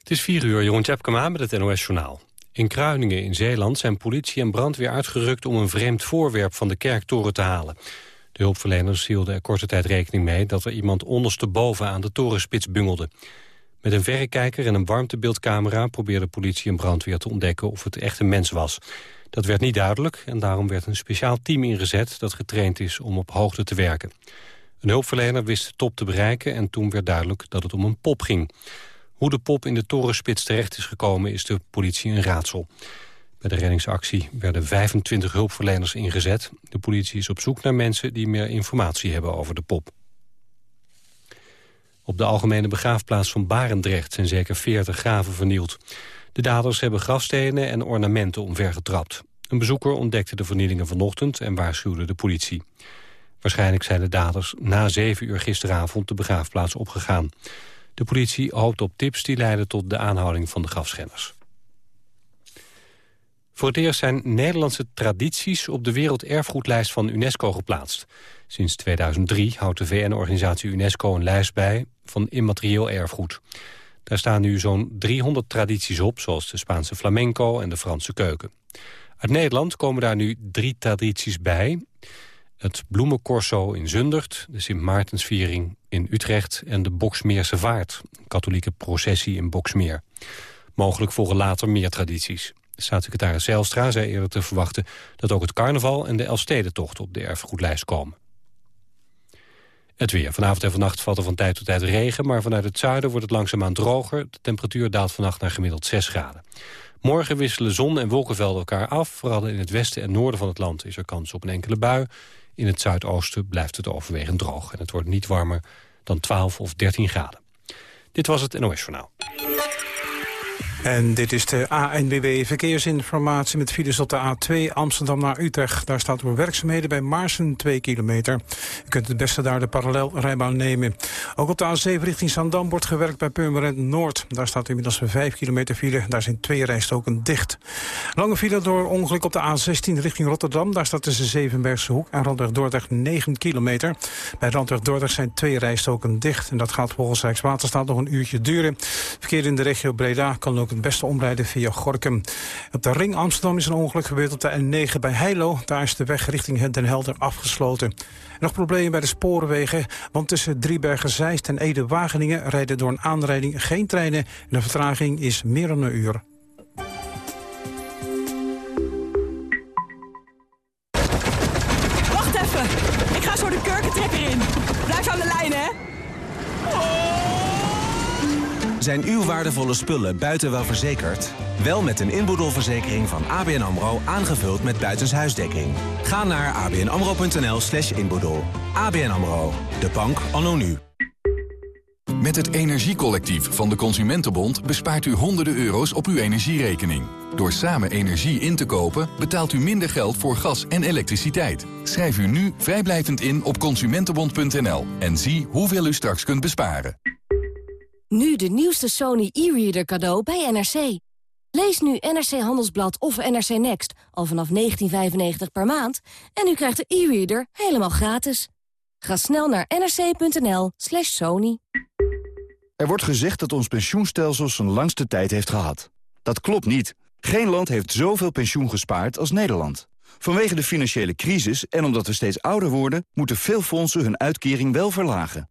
Het is 4 uur, Jeroen Tjepkema met het NOS Journaal. In Kruiningen in Zeeland zijn politie en brandweer uitgerukt... om een vreemd voorwerp van de kerktoren te halen. De hulpverleners hielden er korte tijd rekening mee... dat er iemand ondersteboven aan de torenspits bungelde. Met een verrekijker en een warmtebeeldcamera... probeerde politie en brandweer te ontdekken of het echt een mens was. Dat werd niet duidelijk en daarom werd een speciaal team ingezet... dat getraind is om op hoogte te werken. Een hulpverlener wist de top te bereiken en toen werd duidelijk dat het om een pop ging. Hoe de pop in de torenspits terecht is gekomen is de politie een raadsel. Bij de reddingsactie werden 25 hulpverleners ingezet. De politie is op zoek naar mensen die meer informatie hebben over de pop. Op de algemene begraafplaats van Barendrecht zijn zeker 40 graven vernield. De daders hebben grafstenen en ornamenten omvergetrapt. Een bezoeker ontdekte de vernielingen vanochtend en waarschuwde de politie. Waarschijnlijk zijn de daders na 7 uur gisteravond de begraafplaats opgegaan. De politie hoopt op tips die leiden tot de aanhouding van de grafschenners. Voor het eerst zijn Nederlandse tradities op de werelderfgoedlijst van UNESCO geplaatst. Sinds 2003 houdt de VN-organisatie UNESCO een lijst bij van immaterieel erfgoed. Daar staan nu zo'n 300 tradities op, zoals de Spaanse flamenco en de Franse keuken. Uit Nederland komen daar nu drie tradities bij. Het bloemencorso in Zundert, de Sint Maartensviering in Utrecht... en de Boksmeerse Vaart, een katholieke processie in Boksmeer. Mogelijk volgen later meer tradities. Staatssecretaris Zijlstra zei eerder te verwachten... dat ook het carnaval en de Elfstedentocht op de erfgoedlijst komen. Het weer. Vanavond en vannacht valt er van tijd tot tijd regen... maar vanuit het zuiden wordt het langzaamaan droger. De temperatuur daalt vannacht naar gemiddeld 6 graden. Morgen wisselen zon en wolkenvelden elkaar af. Vooral in het westen en noorden van het land is er kans op een enkele bui. In het zuidoosten blijft het overwegend droog. En het wordt niet warmer dan 12 of 13 graden. Dit was het NOS Journaal. En dit is de ANWB Verkeersinformatie met files op de A2 Amsterdam naar Utrecht. Daar staat door werkzaamheden bij Maarsen 2 kilometer. U kunt het beste daar de parallelrijbaan nemen. Ook op de A7 richting Zandam wordt gewerkt bij Purmerend Noord. Daar staat inmiddels een 5 kilometer file. Daar zijn twee rijstoken dicht. Lange file door ongeluk op de A16 richting Rotterdam. Daar staat tussen Zevenbergse Hoek en Randweg Dordrecht 9 kilometer. Bij Randweg Dordrecht zijn twee rijstoken dicht. En dat gaat volgens Rijkswaterstaat nog een uurtje duren. Verkeer in de regio Breda kan ook het beste omrijden via Gorkum. Op de ring Amsterdam is een ongeluk gebeurd op de N9 bij Heilo. Daar is de weg richting Den Helder afgesloten. Nog problemen bij de sporenwegen, want tussen Driebergen-Zeist en Ede-Wageningen... rijden door een aanrijding geen treinen en de vertraging is meer dan een uur. Wacht even, ik ga zo de kurkentrekker in. Blijf aan de lijn, hè. Zijn uw waardevolle spullen buiten wel verzekerd? Wel met een inboedelverzekering van ABN AMRO aangevuld met buitenshuisdekking. Ga naar abnamro.nl slash inboedel. ABN AMRO, de bank anno nu. Met het Energiecollectief van de Consumentenbond bespaart u honderden euro's op uw energierekening. Door samen energie in te kopen betaalt u minder geld voor gas en elektriciteit. Schrijf u nu vrijblijvend in op consumentenbond.nl en zie hoeveel u straks kunt besparen. Nu de nieuwste Sony e-reader cadeau bij NRC. Lees nu NRC Handelsblad of NRC Next al vanaf 19,95 per maand... en u krijgt de e-reader helemaal gratis. Ga snel naar nrc.nl slash sony. Er wordt gezegd dat ons pensioenstelsel zijn langste tijd heeft gehad. Dat klopt niet. Geen land heeft zoveel pensioen gespaard als Nederland. Vanwege de financiële crisis en omdat we steeds ouder worden... moeten veel fondsen hun uitkering wel verlagen.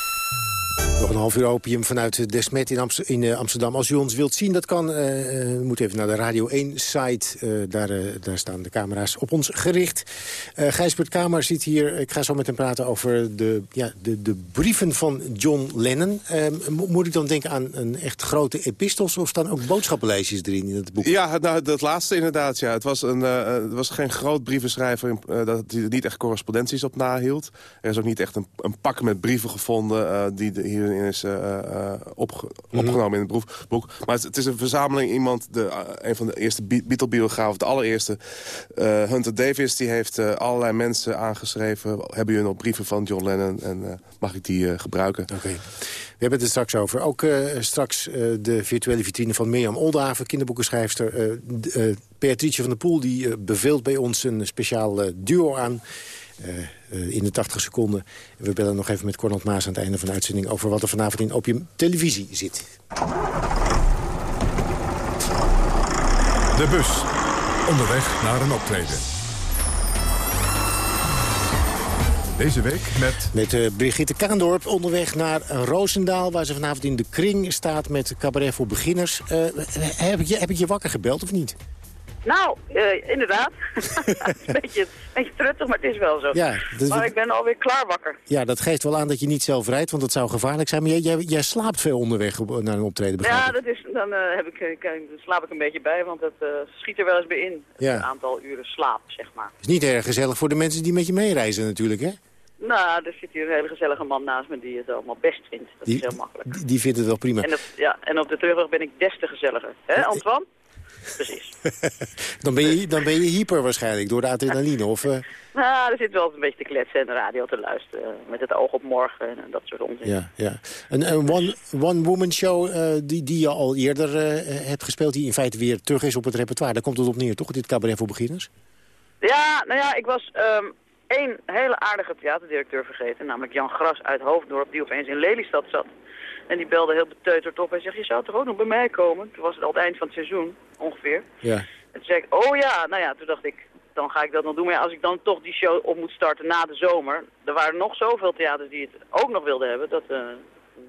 Nog een half uur opium vanuit Desmet in, in uh, Amsterdam. Als u ons wilt zien, dat kan. Uh, moet even naar de Radio 1-site. Uh, daar, daar staan de camera's op ons gericht. Gijsbert Kamer zit hier. Ik ga zo met hem praten over de, ja, de, de brieven van John Lennon. moet ik dan denken aan een echt grote epistels... of staan ook boodschappenlijstjes erin in het boek? Ja, nou, dat laatste inderdaad. Ja. Het, was een, was geen groot brievenschrijver... dat hij er niet echt correspondenties op nahield. Er is ook niet echt een, een pak met brieven gevonden... die hier geschiedenis in is opge opgenomen in het boek. Maar het, het, is een verzameling. Iemand, de, een van de eerste Beatle-biografen, de allereerste, Hunter Davis... die heeft allerlei mensen aangeschreven. Hebben jullie nog brieven van John Lennon? En mag ik die gebruiken? Oké. We hebben het er straks over. Ook straks de virtuele vitrine van Mirjam Oldaven, kinderboekenschrijfster. Beatrice van der Poel die beveelt bij ons een speciaal duo aan... Uh, in de 80 seconden. We bellen nog even met Cornel Maas aan het einde van de uitzending... over wat er vanavond in Opium Televisie zit. De bus. Onderweg naar een optreden. Deze week met... Met uh, Brigitte Kaandorp onderweg naar Roosendaal... waar ze vanavond in de kring staat met cabaret voor beginners. Uh, heb, ik je, heb ik je wakker gebeld of niet? Nou, uh, inderdaad. een beetje, beetje truttig, maar het is wel zo. Ja, maar ik ben alweer klaar wakker. Ja, dat geeft wel aan dat je niet zelf rijdt, want dat zou gevaarlijk zijn. Maar jij, jij, slaapt veel onderweg naar een optreden, Ja, dat is, dan, uh, heb ik, uh, slaap ik een beetje bij, want het schiet er wel eens bij in. Ja. Een aantal uren slaap, zeg maar. is niet erg gezellig voor de mensen die met je meereizen natuurlijk, hè? Nou, er zit hier een hele gezellige man naast me die het allemaal best vindt. Dat die, is heel makkelijk. Die, die vindt het wel prima. En op, ja, en op de terugweg ben ik des te gezelliger. Hè, Antoine? Precies. dan, ben je, dan ben je hyper waarschijnlijk door de adrenaline, of... Uh... Nou, er zit wel een beetje te kletsen en de radio te luisteren. Met het oog op morgen en dat soort onzin. Ja, ja. Een, een one-woman one show uh, die, die je al eerder uh, hebt gespeeld... die in feite weer terug is op het repertoire. Daar komt het op neer, toch? Dit cabaret voor beginners? Ja, nou ja, ik was um, één hele aardige theaterdirecteur vergeten. Namelijk Jan Gras uit Hoofddorp, die opeens in Lelystad zat. En die belde heel beteuterd op en zegt, je zou toch ook nog bij mij komen? Toen was het al het eind van het seizoen, ongeveer. Ja. En toen zei ik, oh ja, nou ja, toen dacht ik, dan ga ik dat nog doen. Maar ja, als ik dan toch die show op moet starten na de zomer... er waren nog zoveel theaters die het ook nog wilden hebben... dat, uh,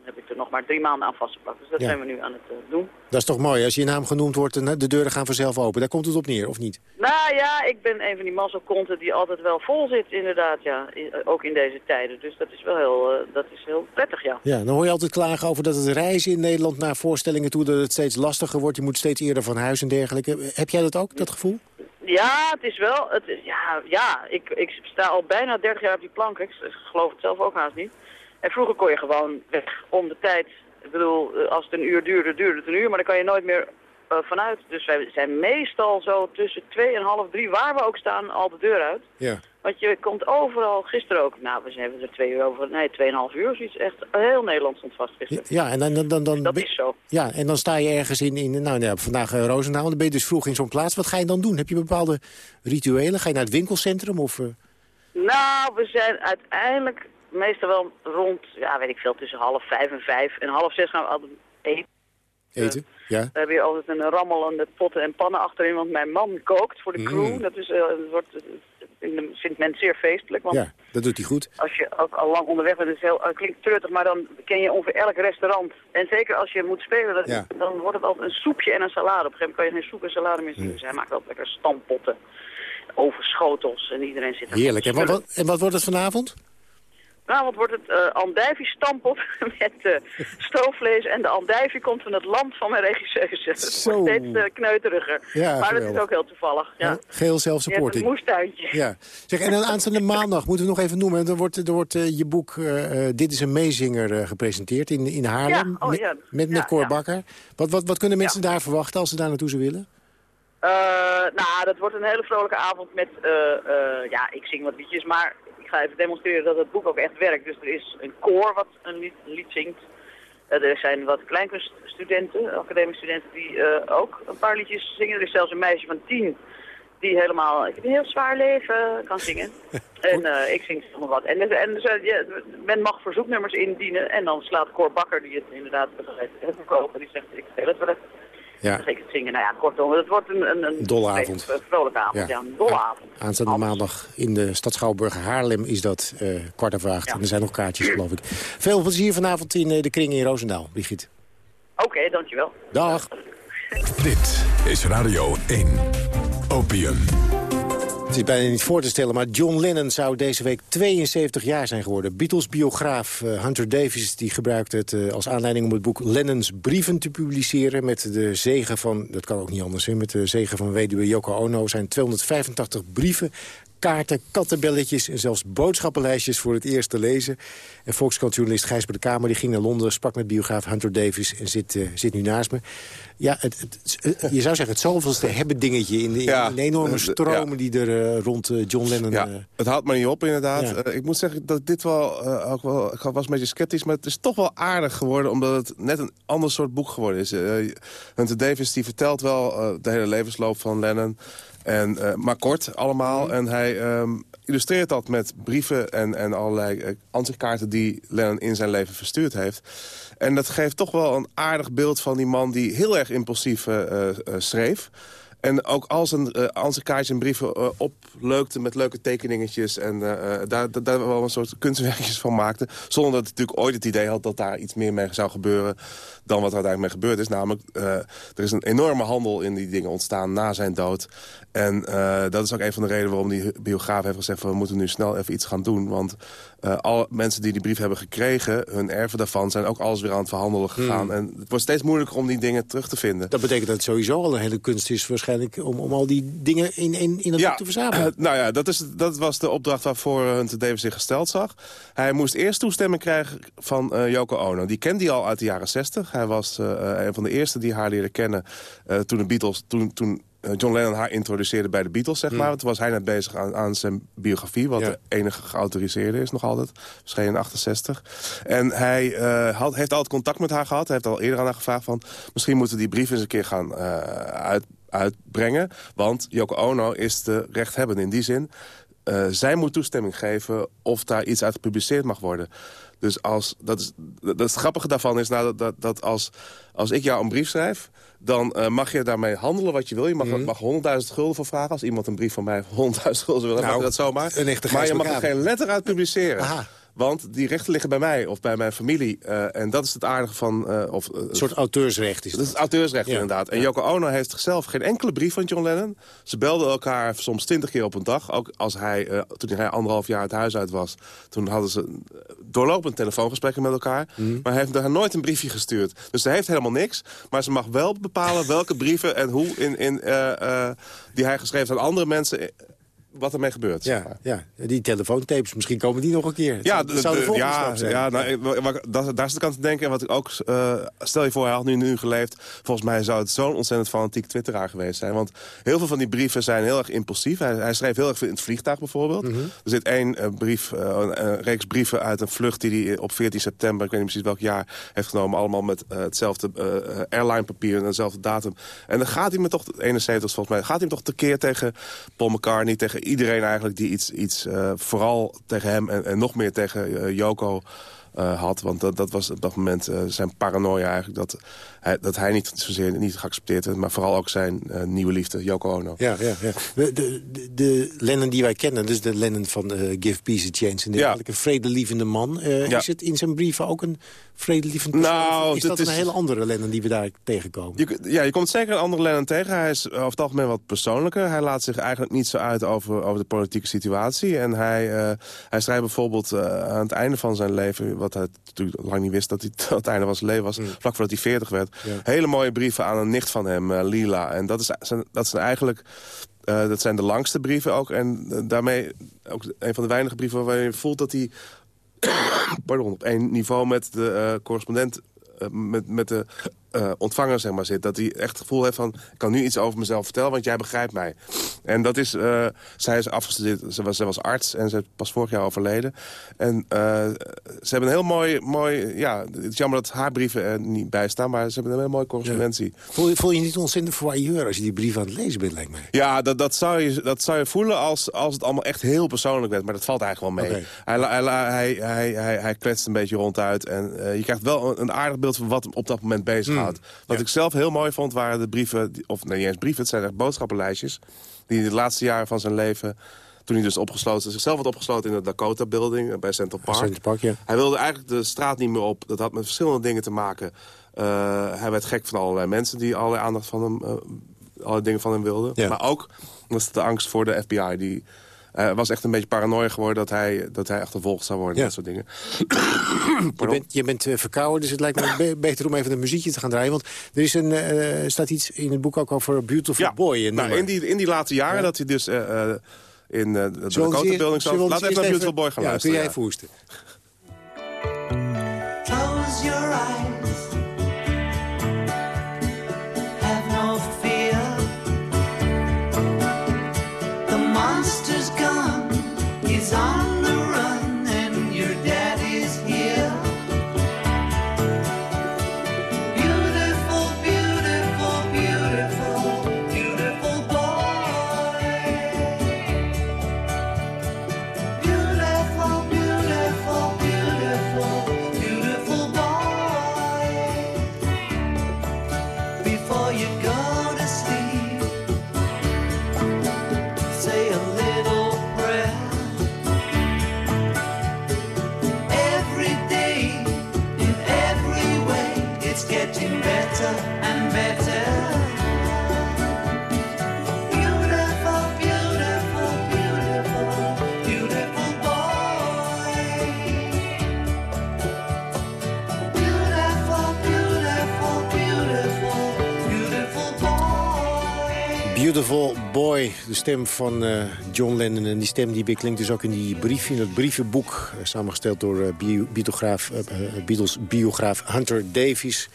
heb ik er nog maar drie maanden aan vastgepakt. Dus dat zijn we nu aan het uh, doen. Dat is toch mooi, als je naam genoemd wordt, de deuren gaan vanzelf open. Daar komt het op neer, of niet? Nou ja, ik ben een van die mazzelkonten die altijd wel vol zit, inderdaad, ja. Ook in deze tijden. Dus dat is wel heel, uh, dat is heel prettig, ja. Ja, dan hoor je altijd klagen over dat het reizen in Nederland naar voorstellingen toe... dat het steeds lastiger wordt, je moet steeds eerder van huis en dergelijke. Heb jij dat ook, dat gevoel? Ja, het is wel, het is, ja, ja ik, ik sta al bijna 30 jaar op die plank. Ik geloof het zelf ook haast niet. En vroeger kon je gewoon weg om de tijd. Ik bedoel, eh, als het een uur duurde, duurde het een uur, maar dan kan je nooit meer uh, vanuit. Dus wij zijn meestal zo tussen twee en half drie, waar we ook staan, al de deur uit. Ja. Want je komt overal, gisteren ook, nou, we zijn er twee uur over, nee, tweeënhalf uur of iets. Echt, heel Nederland stond vast gisteren. Ja, en dan... dan, dan, dan dat is zo. Ja, en dan sta je ergens in, in nou ja, vandaag uh, Roosendaal, dan ben je dus vroeg in zo'n plaats. Wat ga je dan doen? Heb je bepaalde rituelen? Ga je naar het winkelcentrum of... Uh... Nou, we zijn uiteindelijk meestal wel rond, ja, weet ik veel, tussen half vijf en vijf. En half zes gaan we altijd eten. Eten, ja. We hebben hier altijd een rammelende potten en pannen achterin, want mijn man kookt voor de crew. Dat, is, uh, wordt, vindt men zeer feestelijk. Want ja, dat doet hij goed. Als je ook al lang onderweg bent, het heel, het klinkt truttig, maar dan ken je ongeveer elk restaurant. En zeker als je moet spelen, dat, ja. dan wordt het altijd een soepje en een salade. Op een gegeven moment kan je geen soep en salade meer zien. Dus hij maakt altijd lekker stampotten, overschotels en iedereen zit er. Heerlijk. En wat, en wat wordt het vanavond? Vanavond wordt het uh, andijvie stampot met uh, stoofvlees. En de andijvie komt van het land van mijn regisseuse. Het wordt steeds uh, kneuteriger. Ja, maar dat is ook heel toevallig. Ja. ja geheel zelfsupporting. een moestuintje. Ja. Zeg, en dan aanstaande maandag moeten we nog even noemen. Er wordt, er wordt je boek Dit is een meezinger gepresenteerd in, in Haarlem. Ja, oh, ja. Met, met, met Cor Bakker. Wat, wat, wat kunnen mensen daar verwachten als ze daar naartoe zouden willen? nou, dat wordt een hele vrolijke avond met, ja, ik zing wat liedjes, maar ga even demonstreren dat het boek ook echt werkt. Dus er is een koor wat een lied, lied zingt. Uh, er zijn wat kleinkunststudenten, academische studenten, die uh, ook een paar liedjes zingen. Er is zelfs een meisje van tien die helemaal, ik heb een heel zwaar leven, kan zingen. en uh, ik zing nog wat. En, en dus, ja, men mag verzoeknummers indienen en dan slaat Cor Bakker, die het inderdaad heeft verkopen, die zegt, ik speel het wel even. Ja. Dan ik zingen. Nou ja, kortom, het wordt een, een, een dolle avond. Een vrolijke avond, ja. een dolle avond. Aanstaande maandag in de stad Schouwburg Haarlem is dat uh, kwart over acht. En er zijn nog kaartjes, geloof ik. Veel plezier vanavond in uh, de kring in Roosendaal, Brigitte. Oké, okay, dankjewel. Dag. Dit is Radio 1. Opium. Het is bijna niet voor te stellen, maar John Lennon zou deze week 72 jaar zijn geworden. Beatles-biograaf uh, Hunter Davis die gebruikte het uh, als aanleiding om het boek Lennons brieven te publiceren. Met de zegen van, dat kan ook niet anders zijn, met de zegen van weduwe Yoko Ono zijn 285 brieven kaarten, kattenbelletjes... en zelfs boodschappenlijstjes voor het eerst te lezen. En Volkskrant-journalist Gijs bij de Kamer die ging naar Londen... sprak met biograaf Hunter Davis en zit, uh, zit nu naast me. Ja, het, het, je zou zeggen het zoveelste hebben dingetje... in de, in de enorme stromen die er uh, rond uh, John Lennon... Ja, het houdt me niet op inderdaad. ik moet zeggen dat dit wel, ook wel... Ik was een beetje sceptisch, maar het is toch wel aardig geworden... omdat het net een ander soort boek geworden is. Hunter Davis die vertelt wel de hele levensloop van Lennon... En, uh, maar kort allemaal. En hij um, illustreert dat met brieven en, en allerlei uh, ansichtkaarten... die Lennon in zijn leven verstuurd heeft. En dat geeft toch wel een aardig beeld van die man... die heel erg impulsief uh, schreef. En ook als een uh, ansichtkaartjes en brieven uh, opleukte met leuke tekeningetjes... en uh, daar, daar wel een soort kunstwerkjes van maakte. Zonder dat hij natuurlijk ooit het idee had dat daar iets meer mee zou gebeuren... dan wat er uiteindelijk mee gebeurd is. Namelijk, er is een enorme handel in die dingen ontstaan na zijn dood. En dat is ook een van de redenen waarom die biograaf heeft gezegd... we moeten nu snel even iets gaan doen. Want alle mensen die die brief hebben gekregen, hun erven daarvan... zijn ook alles weer aan het verhandelen gegaan. Hmm. En het wordt steeds moeilijker om die dingen terug te vinden. Dat betekent dat het sowieso al een hele kunst is waarschijnlijk om, om al die dingen in, in, in het ja, boek te verzamelen. Nou ja, dat, is, dat was de opdracht waarvoor Hunter Davis zich gesteld zag. Hij moest eerst toestemming krijgen van uh, Yoko Ono. Die kende hij al uit de jaren 60. Hij was uh, een van de eerste die haar leerde kennen toen de Beatles... Toen, toen John Lennon haar introduceerde bij de Beatles, zeg maar. Hmm. Toen was hij net bezig aan, aan zijn biografie... wat de enige geautoriseerde is nog altijd. Verscheen in 68. En hij uh, had, heeft altijd contact met haar gehad. Hij heeft al eerder aan haar gevraagd van... misschien moeten die brief eens een keer gaan uh, uit, uitbrengen. Want Yoko Ono is de rechthebbende in die zin. Uh, zij moet toestemming geven of daar iets uit gepubliceerd mag worden. Dus als, dat, is, dat het grappige daarvan is nou, dat, dat, dat als, als ik jou een brief schrijf... dan uh, mag je daarmee handelen wat je wil. Je mag, mm. mag 100.000 gulden voor vragen. Als iemand een brief van mij 100.000 gulden wil, dan nou, mag je dat zomaar. Maar je mag er geen letter uit publiceren. Aha. Want die rechten liggen bij mij of bij mijn familie. Uh, en dat is het aardige van... Uh, of, uh, een soort auteursrecht is dat. Dat is auteursrecht ja. inderdaad. En ja. Yoko Ono heeft zichzelf geen enkele brief van John Lennon. Ze belden elkaar soms twintig keer op een dag. Ook als hij, toen hij anderhalf jaar het huis uit was... toen hadden ze doorlopend telefoongesprekken met elkaar. Mm. Maar hij heeft daar nooit een briefje gestuurd. Dus ze heeft helemaal niks. Maar ze mag wel bepalen welke brieven en hoe... In, in, die hij geschreven heeft aan andere mensen wat ermee gebeurt. Ja, ja, die telefoontapes, misschien komen die nog een keer. Ja, dat zou de, ja, zijn. ja nou, dat, daar is de aan te denken. En wat ik ook, uh, stel je voor, hij had nu, nu geleefd. Volgens mij zou het zo'n ontzettend fanatiek twitteraar geweest zijn. Want heel veel van die brieven zijn heel erg impulsief. Hij, hij schreef heel erg veel in het vliegtuig bijvoorbeeld. Mm -hmm. Er zit één uh, brief, uh, een reeks brieven uit een vlucht die hij op 14 september, ik weet niet precies welk jaar, heeft genomen. Allemaal met hetzelfde airline papier en dezelfde datum. En dan gaat hij me toch, 71 volgens mij, gaat hij me toch tekeer tegen Paul McCartney, tegen iedereen eigenlijk die iets, iets uh, vooral tegen hem en, en nog meer tegen uh, Joko uh, had. Want dat, dat was op dat moment zijn paranoia eigenlijk. Dat hij, dat hij niet zozeer niet geaccepteerd werd. Maar vooral ook zijn nieuwe liefde, Yoko Ono. Ja, ja, ja. De, de, de Lennon die wij kennen, dus de Lennon van Give Peace a Chance. En ja. een vredelievende man. Ja. Is het in zijn brieven ook een vredelievend persoon? Nou, is dat is... een hele andere Lennon die we daar tegenkomen? Je, ja, je komt zeker een andere Lennon tegen. Hij is over het algemeen wat persoonlijker. Hij laat zich eigenlijk niet zo uit over, over de politieke situatie. En hij, hij schrijft bijvoorbeeld aan het einde van zijn leven... wat hij natuurlijk lang niet wist dat hij het einde van zijn leven was... Mm. vlak voordat hij 40 werd. Ja. Hele mooie brieven aan een nicht van hem, uh, Lila. En dat, is, dat zijn eigenlijk... Uh, dat zijn de langste brieven ook. En uh, daarmee ook een van de weinige brieven waar je voelt dat hij... pardon, op één niveau met de uh, correspondent... met, met de uh, ontvanger zeg maar, zit. Dat hij echt het gevoel heeft van, ik kan nu iets over mezelf vertellen, want jij begrijpt mij. En dat is, uh, zij is afgestudeerd, ze was, ze was arts en ze is pas vorig jaar overleden. En uh, ze hebben een heel mooi, mooi, ja, het is jammer dat haar brieven er niet bij staan, maar ze hebben een heel mooie correspondentie. Ja. Voel, je, voel je niet ontzettend voyeur als je die brief aan het lezen bent, lijkt mij? Ja, dat, dat, zou, je, dat zou je voelen als, als het allemaal echt heel persoonlijk werd, maar dat valt eigenlijk wel mee. Okay. Hij, hij, hij, hij, hij, hij kletst een beetje ronduit en je krijgt wel een, een aardig beeld van wat hem op dat moment bezig hmm. Wat ik zelf heel mooi vond waren de brieven, of nee, niet eens brieven, het zijn echt boodschappenlijstjes. Die in de laatste jaren van zijn leven toen hij dus opgesloten, zichzelf had opgesloten in de Dakota Building bij Central Park. Central Park ja. Hij wilde eigenlijk de straat niet meer op. Dat had met verschillende dingen te maken. Uh, hij werd gek van allerlei mensen die allerlei aandacht van hem, uh, allerlei dingen van hem wilden. Ja. Maar ook was de angst voor de FBI die uh, was echt een beetje paranoia geworden dat hij, dat hij achtervolgd zou worden. Ja. Dat soort dingen. je bent, je bent uh, verkouden, dus het lijkt me be beter om even een muziekje te gaan draaien. Want er is een, uh, staat iets in het boek ook over Beautiful ja. Boy. Nou, in, die, in die laatste jaren ja. dat hij dus in de Dakota Building. eerst even naar Beautiful Boy gaan ja, luisteren. Kun jij ja. De stem van eh, John Lennon. En die stem die klinkt dus ook in die brief, in het brievenboek... eh, samengesteld door eh, bio- Beatlegraaf, eh, eh, Beatles biograaf Hunter Davies.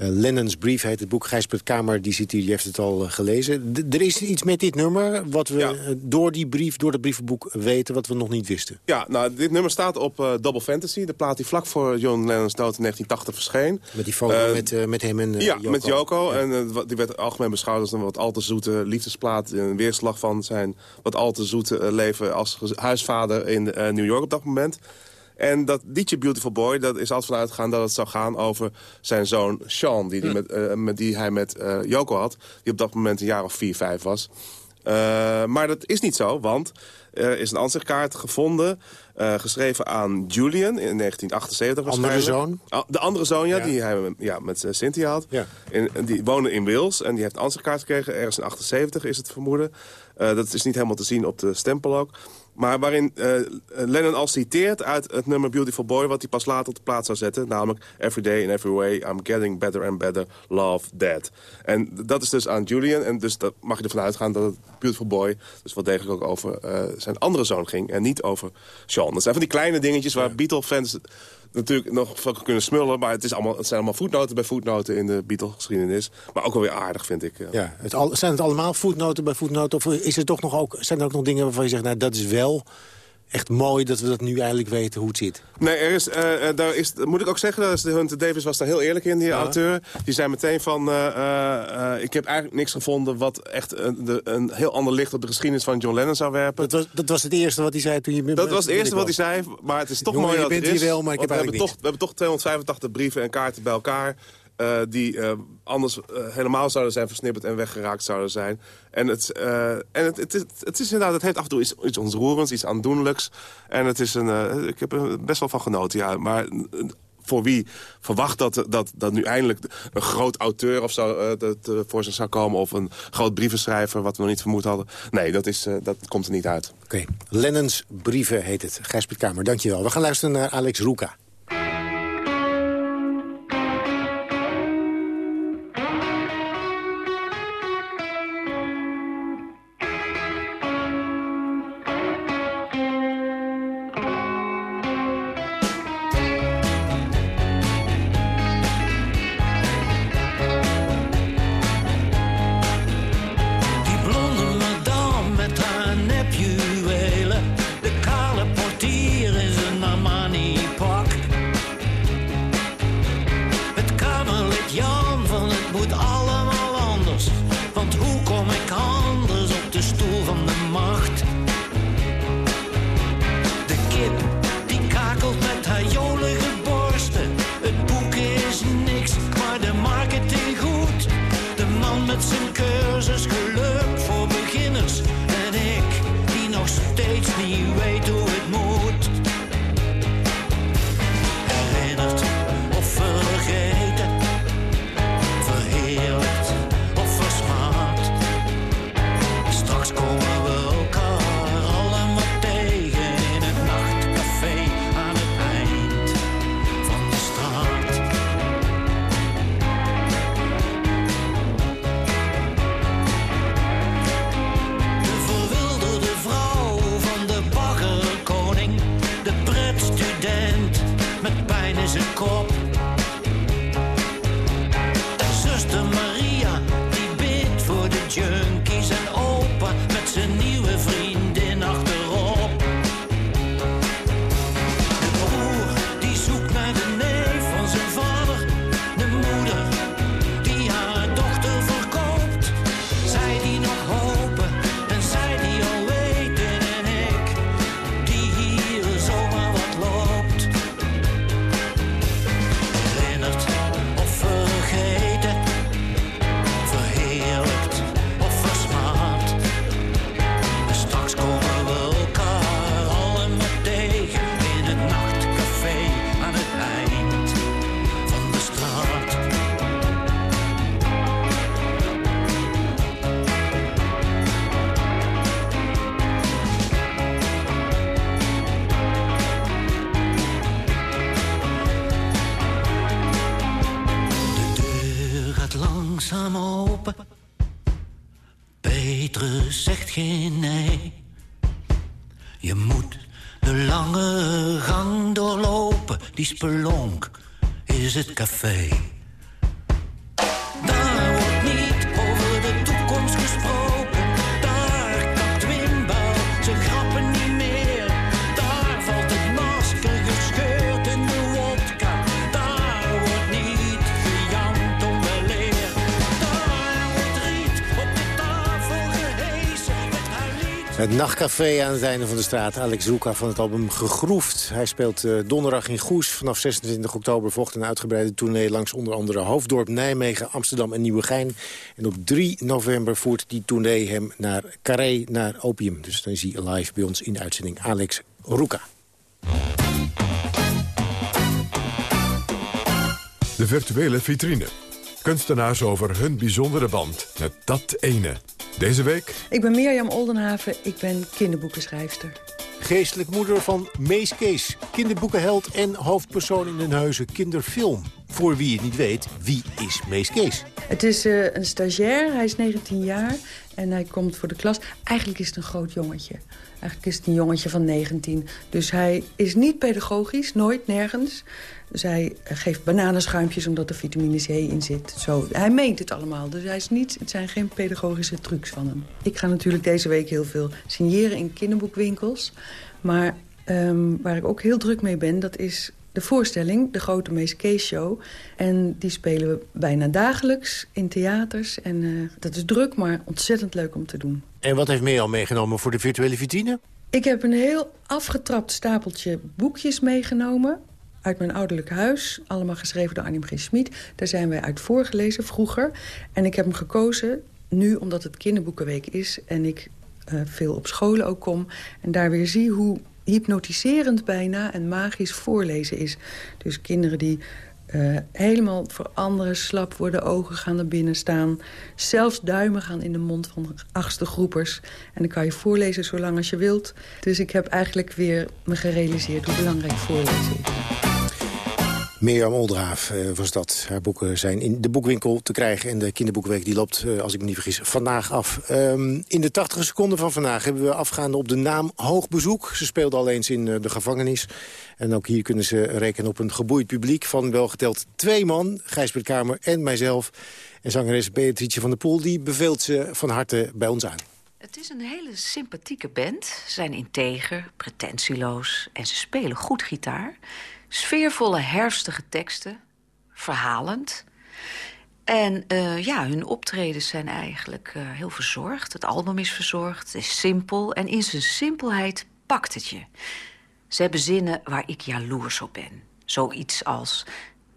Eh, Lennon's Brief heet het boek. Gijsbert Kamer die zit hier, die heeft het al eh, gelezen. D- er is iets met dit nummer wat we Ja. eh, door die brief, door het brievenboek weten... wat we nog niet wisten. Ja, nou, dit nummer staat op Double Fantasy. De plaat die vlak voor John Lennon's dood in 1980 verscheen. Met die foto met, met hem en ja, met Joko. En die werd algemeen beschouwd als een wat al te zoete liefdesplaat. Een weerslag van zijn wat al te zoete leven als huisvader in New York op dat moment. En dat liedje Beautiful Boy, dat is altijd vanuit gegaan dat het zou gaan over zijn zoon Sean. Die, die, met, eh, met, die hij met eh Joko had. Die op dat moment een jaar of vier, vijf was. Eh, maar dat is niet zo, want er is een ansichtkaart gevonden... eh, geschreven aan Julian in 1978 Andere zoon? Ah, De andere zoon, ja, Ja. die hij ja, met eh, Cynthia had. Ja. In, en die woonde in Wales en die heeft een ansichtkaart gekregen. Ergens in 78 is het vermoeden. Eh, dat is niet helemaal te zien op de stempel ook. Maar waarin eh, Lennon al citeert uit het nummer Beautiful Boy... wat hij pas later op de plaats zou zetten. Namelijk Every day in every way I'm getting better and better. Love, Dad. En dat is dus aan Julian. En dus dat mag je ervan uitgaan dat het Beautiful Boy... dus wel degelijk ook over eh, zijn andere zoon ging. En niet over Sean. Dat zijn van die kleine dingetjes waar Beatle-fans natuurlijk nog van kunnen smullen. Maar het, is allemaal, het zijn allemaal voetnoten bij voetnoten in de Beatle-geschiedenis. Maar ook wel weer aardig, vind ik. Ja. Het zijn het allemaal voetnoten bij voetnoten? Of is er toch nog ook, zijn er ook nog dingen waarvan je zegt... nou, dat is wel echt mooi dat we dat nu eindelijk weten hoe het zit? Nee, er is, eh, eh, daar is, moet ik ook zeggen, dat de Hunter Davis was daar heel eerlijk in, die auteur. Die zei meteen van, eh, ik heb eigenlijk niks gevonden... wat echt een, de, een heel ander licht op de geschiedenis van John Lennon zou werpen. Dat was, dat was het eerste wat hij zei toen je... Dat was het eerste wat hij zei, maar het is toch Jongen, mooi je dat het bent hier wel, maar ik heb we, hebben eigenlijk toch, we hebben toch 285 brieven en kaarten bij elkaar... eh, die eh, anders eh, helemaal zouden zijn versnipperd en weggeraakt zouden zijn. En, het, en het, het, is, het is inderdaad, het heeft af en toe iets, iets ontroerends, iets aandoenlijks. En het is een, ik heb er best wel van genoten, ja. Maar voor wie verwacht dat, dat, dat nu eindelijk een groot auteur of zo dat, voor zich zou komen... of een groot brievenschrijver, wat we nog niet vermoed hadden. Nee, dat, is, dat komt er niet uit. Oké, Lennon's Brieven heet het. Gijsbert Kamer, dankjewel. We gaan luisteren naar Alex Roeka. Is nachtcafé aan het einde van de straat. Alex Zoeka van het album Gegroefd. Hij speelt eh, donderdag in Goes. Vanaf 26 oktober volgt een uitgebreide tournee... langs onder andere Hoofddorp, Nijmegen, Amsterdam en Nieuwegein. En op 3 november voert die tournee hem naar Carré, naar Opium. Dus dan is hij live bij ons in de uitzending Alex Roeka. De virtuele vitrine. Kunstenaars over hun bijzondere band met dat ene. Deze week Ik ben Mirjam Oldenhaven, ik ben kinderboekenschrijfster. Geestelijk moeder van Mees Kees. Kinderboekenheld en hoofdpersoon in een heuse kinderfilm. Voor wie het niet weet, wie is Mees Kees? Het is eh, een stagiair, hij is 19 jaar en hij komt voor de klas. Eigenlijk is het een groot jongetje. Eigenlijk is het een jongetje van 19. Dus hij is niet pedagogisch, nooit, nergens. Dus hij eh, geeft bananenschuimpjes omdat er vitamine C in zit. Zo, hij meent het allemaal, dus hij is niet, het zijn geen pedagogische trucs van hem. Ik ga natuurlijk deze week heel veel signeren in kinderboekwinkels. Maar ehm, waar ik ook heel druk mee ben, dat is de voorstelling, de Grote Mees Kees Show. En die spelen we bijna dagelijks in theaters. En eh, dat is druk, maar ontzettend leuk om te doen. En wat heeft Mirjam meegenomen voor de virtuele vitrine? Ik heb een heel afgetrapt stapeltje boekjes meegenomen uit mijn ouderlijk huis. Allemaal geschreven door Arnim G. Schmid. Daar zijn wij uit voorgelezen vroeger. En ik heb hem gekozen nu omdat het kinderboekenweek is... en ik eh, veel op scholen ook kom... en daar weer zie hoe hypnotiserend bijna en magisch voorlezen is. Dus kinderen die eh, helemaal veranderen, slap worden, ogen gaan naar binnen staan. Zelfs duimen gaan in de mond van achtste groepers. En dan kan je voorlezen zolang als je wilt. Dus ik heb eigenlijk weer me gerealiseerd hoe belangrijk voorlezen is. Mirjam Oldraaf eh, was dat. Haar boeken zijn in de boekwinkel te krijgen. En de kinderboekweek die loopt, eh, als ik me niet vergis, vandaag af. Ehm, in de 80 seconden van vandaag hebben we afgaande op de naam Hoogbezoek. Ze speelde al eens in eh, de gevangenis. En ook hier kunnen ze rekenen op een geboeid publiek... van welgeteld twee man, Gijsbert Kamer en mijzelf. En zangeres Beatrice van der Poel, die beveelt ze van harte bij ons aan. Het is een hele sympathieke band. Ze zijn integer, pretentieloos en ze spelen goed gitaar. Sfeervolle, herfstige teksten, verhalend. En uh, ja, hun optredens zijn eigenlijk uh, heel verzorgd. Het album is verzorgd, het is simpel en in zijn simpelheid pakt het je. Ze hebben zinnen waar ik jaloers op ben. Zoiets als...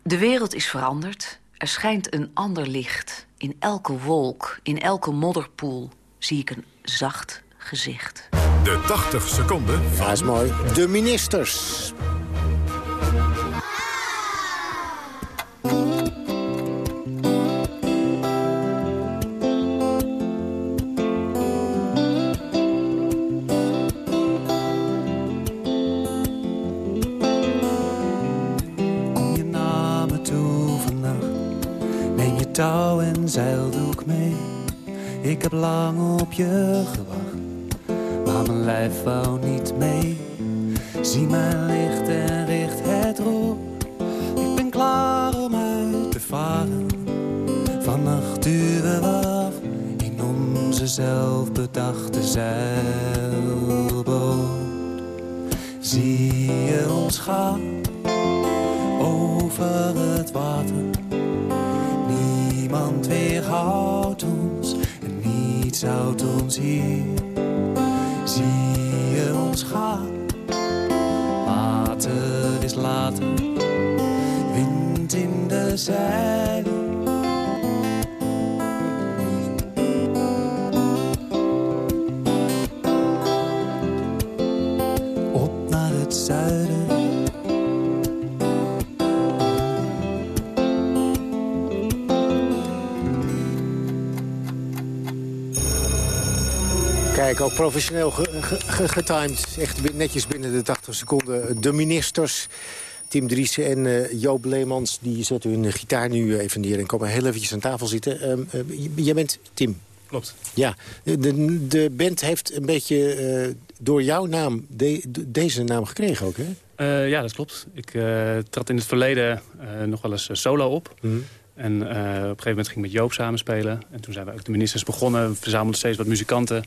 De wereld is veranderd, er schijnt een ander licht. In elke wolk, in elke modderpoel zie ik een zacht gezicht. De 80 seconden van... Ja, is mooi. De ministers. Lang op je gewacht, maar mijn lijf wou niet mee. Zie mijn licht en richt het op. klaar om uit te varen. Vannacht duwen we af in onze zelfbedachte zeilboot. Zie je ons gaan houdt professioneel ge- ge- ge- getimed. Echt netjes binnen de 80 seconden. De ministers, Tim Driessen en eh, Joop Leemans... die zetten hun gitaar nu even neer en komen heel eventjes aan tafel zitten. Eh, j- jij bent Tim. Klopt. Ja, de, band heeft een beetje eh, door jouw naam de- de- deze naam gekregen ook, hè? Eh, ja, dat klopt. Ik eh, trad in het verleden eh, nog wel eens eh, solo op. En eh, op een gegeven moment ging ik met Joop samenspelen. En toen zijn we ook de ministers begonnen. We verzamelden steeds wat muzikanten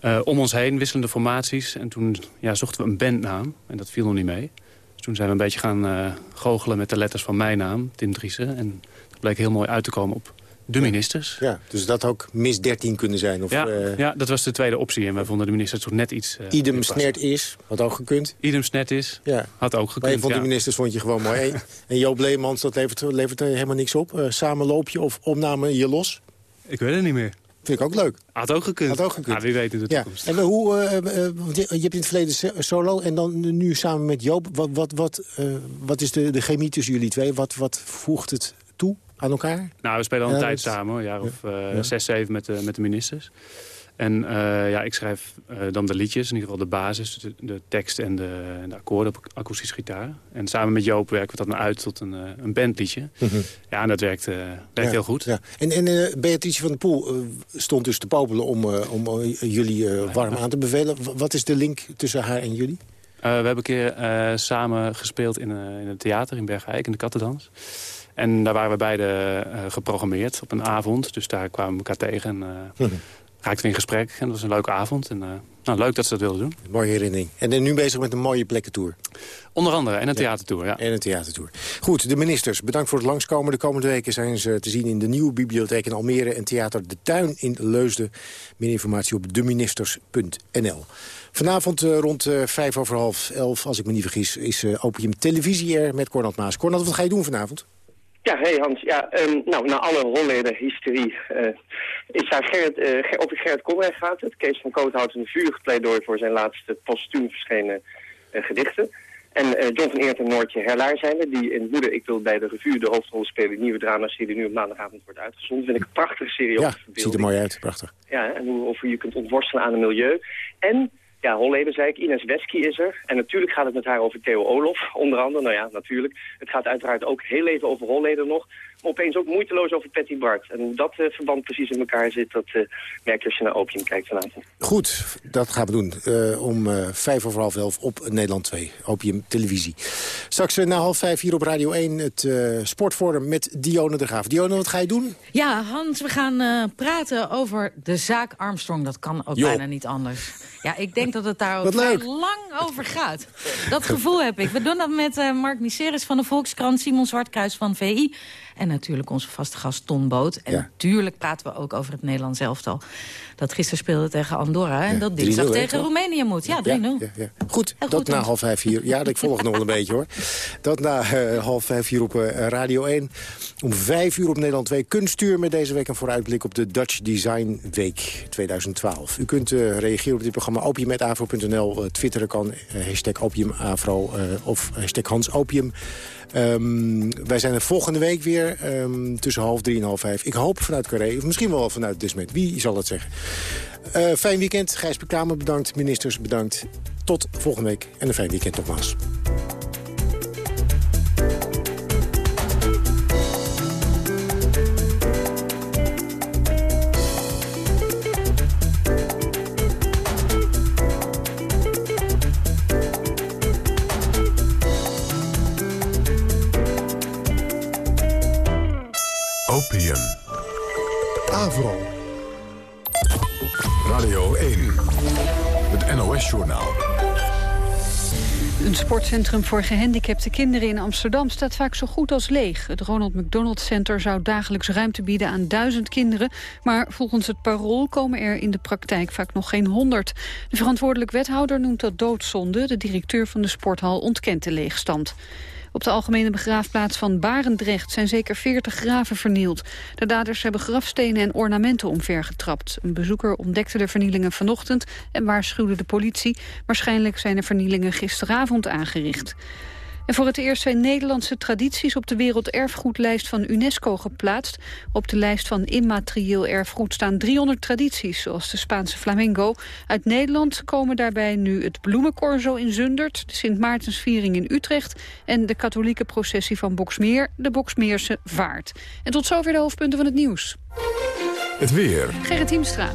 eh, om ons heen, wisselende formaties. En toen ja, zochten we een bandnaam. En dat viel nog niet mee. Dus toen zijn we een beetje gaan eh, goochelen met de letters van mijn naam, Tim Driessen. En dat bleek heel mooi uit te komen op de ministers. Ja, dus dat had ook mis 13 kunnen zijn. Of, Ja, eh, ja, dat was de tweede optie. En wij vonden de ministers toch net iets... eh, idem snert is, had ook gekund. Idem snet is, Ja. had ook Maar gekund. een van de ministers vond je gewoon mooi. En- en Joop Leemans, dat levert, levert er helemaal niks op. Eh, samenloopje of opname je los. Ik weet het niet meer. Vind ik ook leuk. Had ook gekund. Had ook gekund. Ja, wie weet in de Ja. toekomst. En we- hoe, eh, eh, je, hebt in het verleden so- solo en dan nu samen met Joop. Wat, wat, wat, eh, wat is de, de chemie tussen jullie twee? Wat, wat voegt het toe aan elkaar? Nou, we spelen al een Ja, tijd samen, een jaar of Ja. zes, zeven met de, met de ministers. En eh, ja, ik schrijf eh, dan de liedjes, in ieder geval de basis, de, de tekst en de, de akkoorden op akoestische gitaar. En samen met Joop werken we dat dan uit tot een, eh, een bandliedje. Ja, en dat werkt, werkt Ja, heel goed. Ja. En, en Beatrice van der Poel stond dus te popelen om, om jullie warm aan te bevelen. Wat is de link tussen haar en jullie? We hebben een keer samen gespeeld in, in het theater in Bergijk, in de Kattendans. En daar waren we beide geprogrammeerd op een avond. Dus daar kwamen we elkaar tegen en eh, raakten we in gesprek. En dat was een leuke avond. En, eh, nou, leuk dat ze dat wilden doen. Mooie herinnering. En dan nu bezig met een mooie plekkentour. Onder andere, en een theatertour, ja. En een theatertour. Goed, de ministers, bedankt voor het langskomen. De komende weken zijn ze te zien in de nieuwe bibliotheek in Almere... en Theater De Tuin in Leusden. Meer informatie op deministers.nl. Vanavond eh, rond eh, vijf over half elf, als ik me niet vergis... is Opium Televisie er met Cornald Maas. Cornald, wat ga je doen vanavond? Ja, hey Hans. Ja, ehm, nou, na alle rolleden-hysterie eh, is daar Gerrit, Ger- over Gerrit Komrij gaat het. Kees van Koot houdt een vurig pleidooi voor zijn laatste postuum verschenen eh, gedichten. En John van Eert en Noortje Herlaar zijn er, die in Moeder Ik Wil bij de revue de hoofdrol spelen. Die nieuwe dramaserie die nu op maandagavond wordt uitgezonden. Vind ik een prachtige serie Ja, het ziet er mooi uit. Prachtig. ja, en hoe, of hoe je kunt ontworstelen aan een milieu. En, ja, Holleder zei ik, Ines Wesky is er. En natuurlijk gaat het met haar over Theo Olof, onder andere. Nou ja, natuurlijk. Het gaat uiteraard ook heel even over Holleder nog. Opeens ook moeiteloos over Patty Bart. En hoe dat eh, verband precies in elkaar zit, dat eh, merk je als je naar Opium kijkt vanavond. Goed, dat gaan we doen. Eh, om eh, vijf over half elf op Nederland 2, Opium Televisie. Straks na half vijf hier op Radio 1 het eh, sportforum met Dione de Graaf. Dione, wat ga je doen? Ja, Hans, we gaan eh, praten over de zaak Armstrong. Dat kan ook bijna niet anders. Ja, ik denk dat het daar ook lang over gaat. Dat gevoel heb ik. We doen dat met eh, Mark Miseris van de Volkskrant... Simon Zwartkruis van VI en natuurlijk onze vaste gast Ton Boot. En natuurlijk praten we ook over het Nederlands elftal. Dat gisteren speelde tegen Andorra en dat 3-0, dinsdag tegen? Roemenië moet. Ja, 3-0. Ja, ja, ja. Goed, Heel dat goed, na half vijf hier. Ja, ik volg nog wel een beetje hoor. Dat na eh, half vijf hier op eh, Radio 1. Om vijf uur op Nederland 2 kunstuur met deze week een vooruitblik op de Dutch Design Week 2012. U kunt eh, reageren op dit programma opium.afro.nl. Eh, twitteren kan, hashtag opiumafro of hashtag Hans Opium. Ehm, wij zijn er volgende week weer ehm, tussen half drie en half vijf. Ik hoop vanuit Carré, of misschien wel vanuit Desmet. Wie zal dat zeggen? Eh, fijn weekend. Gijs Bekramer bedankt. Ministers bedankt. Tot volgende week. En een fijn weekend nogmaals. Radio 1, het NOS-journaal. Een sportcentrum voor gehandicapte kinderen in Amsterdam staat vaak zo goed als leeg. Het Ronald McDonald Center zou dagelijks ruimte bieden aan duizend kinderen. Maar volgens het parool komen er in de praktijk vaak nog geen honderd. De verantwoordelijk wethouder noemt dat doodzonde. De directeur van de sporthal ontkent de leegstand. Op de algemene begraafplaats van Barendrecht zijn zeker 40 graven vernield. De daders hebben grafstenen en ornamenten omvergetrapt. Een bezoeker ontdekte de vernielingen vanochtend en waarschuwde de politie. Waarschijnlijk zijn de vernielingen gisteravond aangericht. En voor het eerst zijn Nederlandse tradities op de werelderfgoedlijst van UNESCO geplaatst. Op de lijst van immaterieel erfgoed staan 300 tradities, zoals de Spaanse flamenco. Uit Nederland komen daarbij nu het bloemencorso in Zundert, de Sint Maartensviering in Utrecht en de katholieke processie van Boksmeer, de Boksmeerse Vaart. En tot zover de hoofdpunten van het nieuws. Het weer. Gerrit Hiemstra.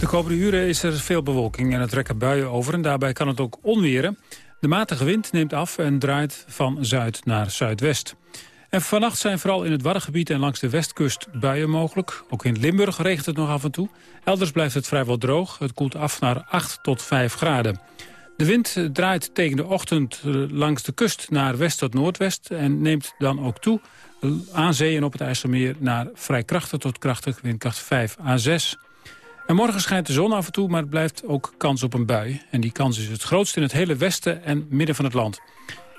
De komende uren is er veel bewolking en het trekken buien over. En daarbij kan het ook onweren. De matige wind neemt af en draait van zuid naar zuidwest. En vannacht zijn vooral in het Waddengebied en langs de westkust buien mogelijk. Ook in Limburg regent het nog af en toe. Elders blijft het vrijwel droog. Het koelt af naar 8 tot 5 graden. De wind draait tegen de ochtend eh, langs de kust naar west tot noordwest... en neemt dan ook toe aan zee en op het IJsselmeer naar vrij krachtig tot krachtig windkracht 5 à 6. En morgen schijnt de zon af en toe, maar het blijft ook kans op een bui. En die kans is het grootst in het hele westen en midden van het land.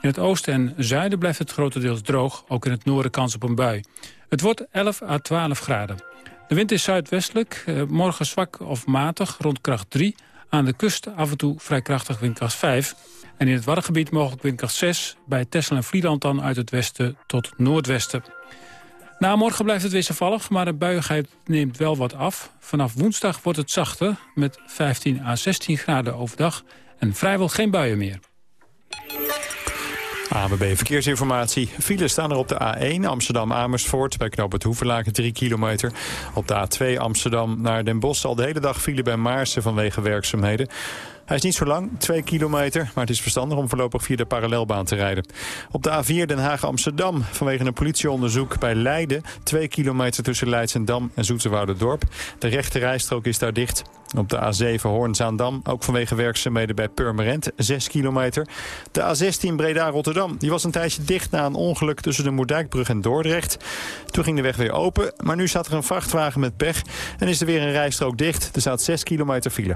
In het oosten en zuiden blijft het grotendeels droog, ook in het noorden kans op een bui. Het wordt 11 à 12 graden. De wind is zuidwestelijk, eh, morgen zwak of matig, rond kracht 3. Aan de kust af en toe vrij krachtig windkracht 5. En in het Waddengebied mogelijk windkracht 6. Bij Texel en Vlieland dan uit het westen tot noordwesten. Na morgen blijft het wisselvallig, maar de buiigheid neemt wel wat af. Vanaf woensdag wordt het zachter, met 15 à 16 graden overdag... en vrijwel geen buien meer. ABB Verkeersinformatie. Files staan er op de A1 Amsterdam-Amersfoort... bij knoop het Hoeverlaken 3 kilometer. Op de A2 Amsterdam naar Den Bosch al de hele dag file bij Maarsen vanwege werkzaamheden. Hij is niet zo lang, 2 kilometer, maar het is verstandig om voorlopig via de parallelbaan te rijden. Op de A4 Den Haag-Amsterdam vanwege een politieonderzoek bij Leiden... 2 kilometer tussen Leidsendam en Dorp. De rechte rijstrook is daar dicht. Op de A7 Hoorn-Zaandam, ook vanwege werkzaamheden bij Purmerend, 6 kilometer. De A16 Breda-Rotterdam, die was een tijdje dicht na een ongeluk tussen de Moerdijkbrug en Dordrecht. Toen ging de weg weer open, maar nu staat er een vrachtwagen met pech en is er weer een rijstrook dicht. Er staat 6 kilometer file.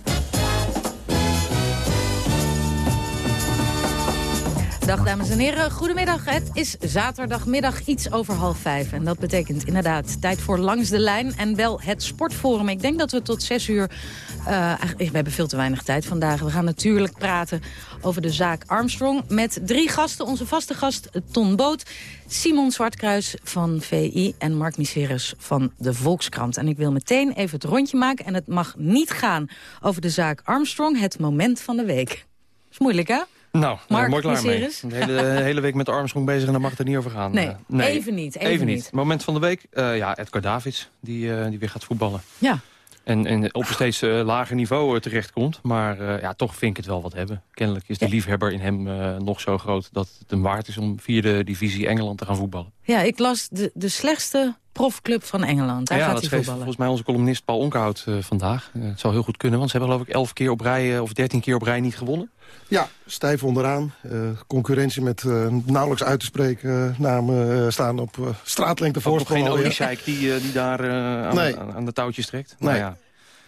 Dag dames en heren, goedemiddag. Het is zaterdagmiddag iets over half vijf. En dat betekent inderdaad tijd voor Langs de Lijn en wel het Sportforum. Ik denk dat we tot zes uur... Uh, we hebben veel te weinig tijd vandaag. We gaan natuurlijk praten over de zaak Armstrong... met drie gasten. Onze vaste gast Ton Boot, Simon Zwartkruis van VI... en Mark Miseres van de Volkskrant. En ik wil meteen even het rondje maken. En het mag niet gaan over de zaak Armstrong. Het moment van de week. is moeilijk, hè? Nou, Mark, mooi klaar mee. De hele, hele week met Armstrong bezig en daar mag het er niet over gaan. Nee, Eh, even niet, even niet. Moment van de week, eh, ja, Edgar Davids, die, eh, die weer gaat voetballen. Ja. En, en op een steeds eh, lager niveau uh, terechtkomt. Maar uh, ja, toch vind ik het wel wat hebben. Kennelijk is de liefhebber in hem uh, nog zo groot... dat het hem waard is om via de divisie Engeland te gaan voetballen. Ja, ik las de, de slechtste profclub van Engeland. Daar ja, gaat dat hij voetballen. volgens mij onze columnist Paul Onkerhout vandaag. het zou heel goed kunnen, want ze hebben geloof ik elf keer op rij... of dertien keer op rij niet gewonnen. Ja, stijf onderaan. Uh, concurrentie met uh, nauwelijks uit te spreken uh, namen staan op straatlengte voorsprong. Ook geen. Oliescheik die, die daar aan, Nee. aan, aan de touwtjes trekt. Nee. Nou ja.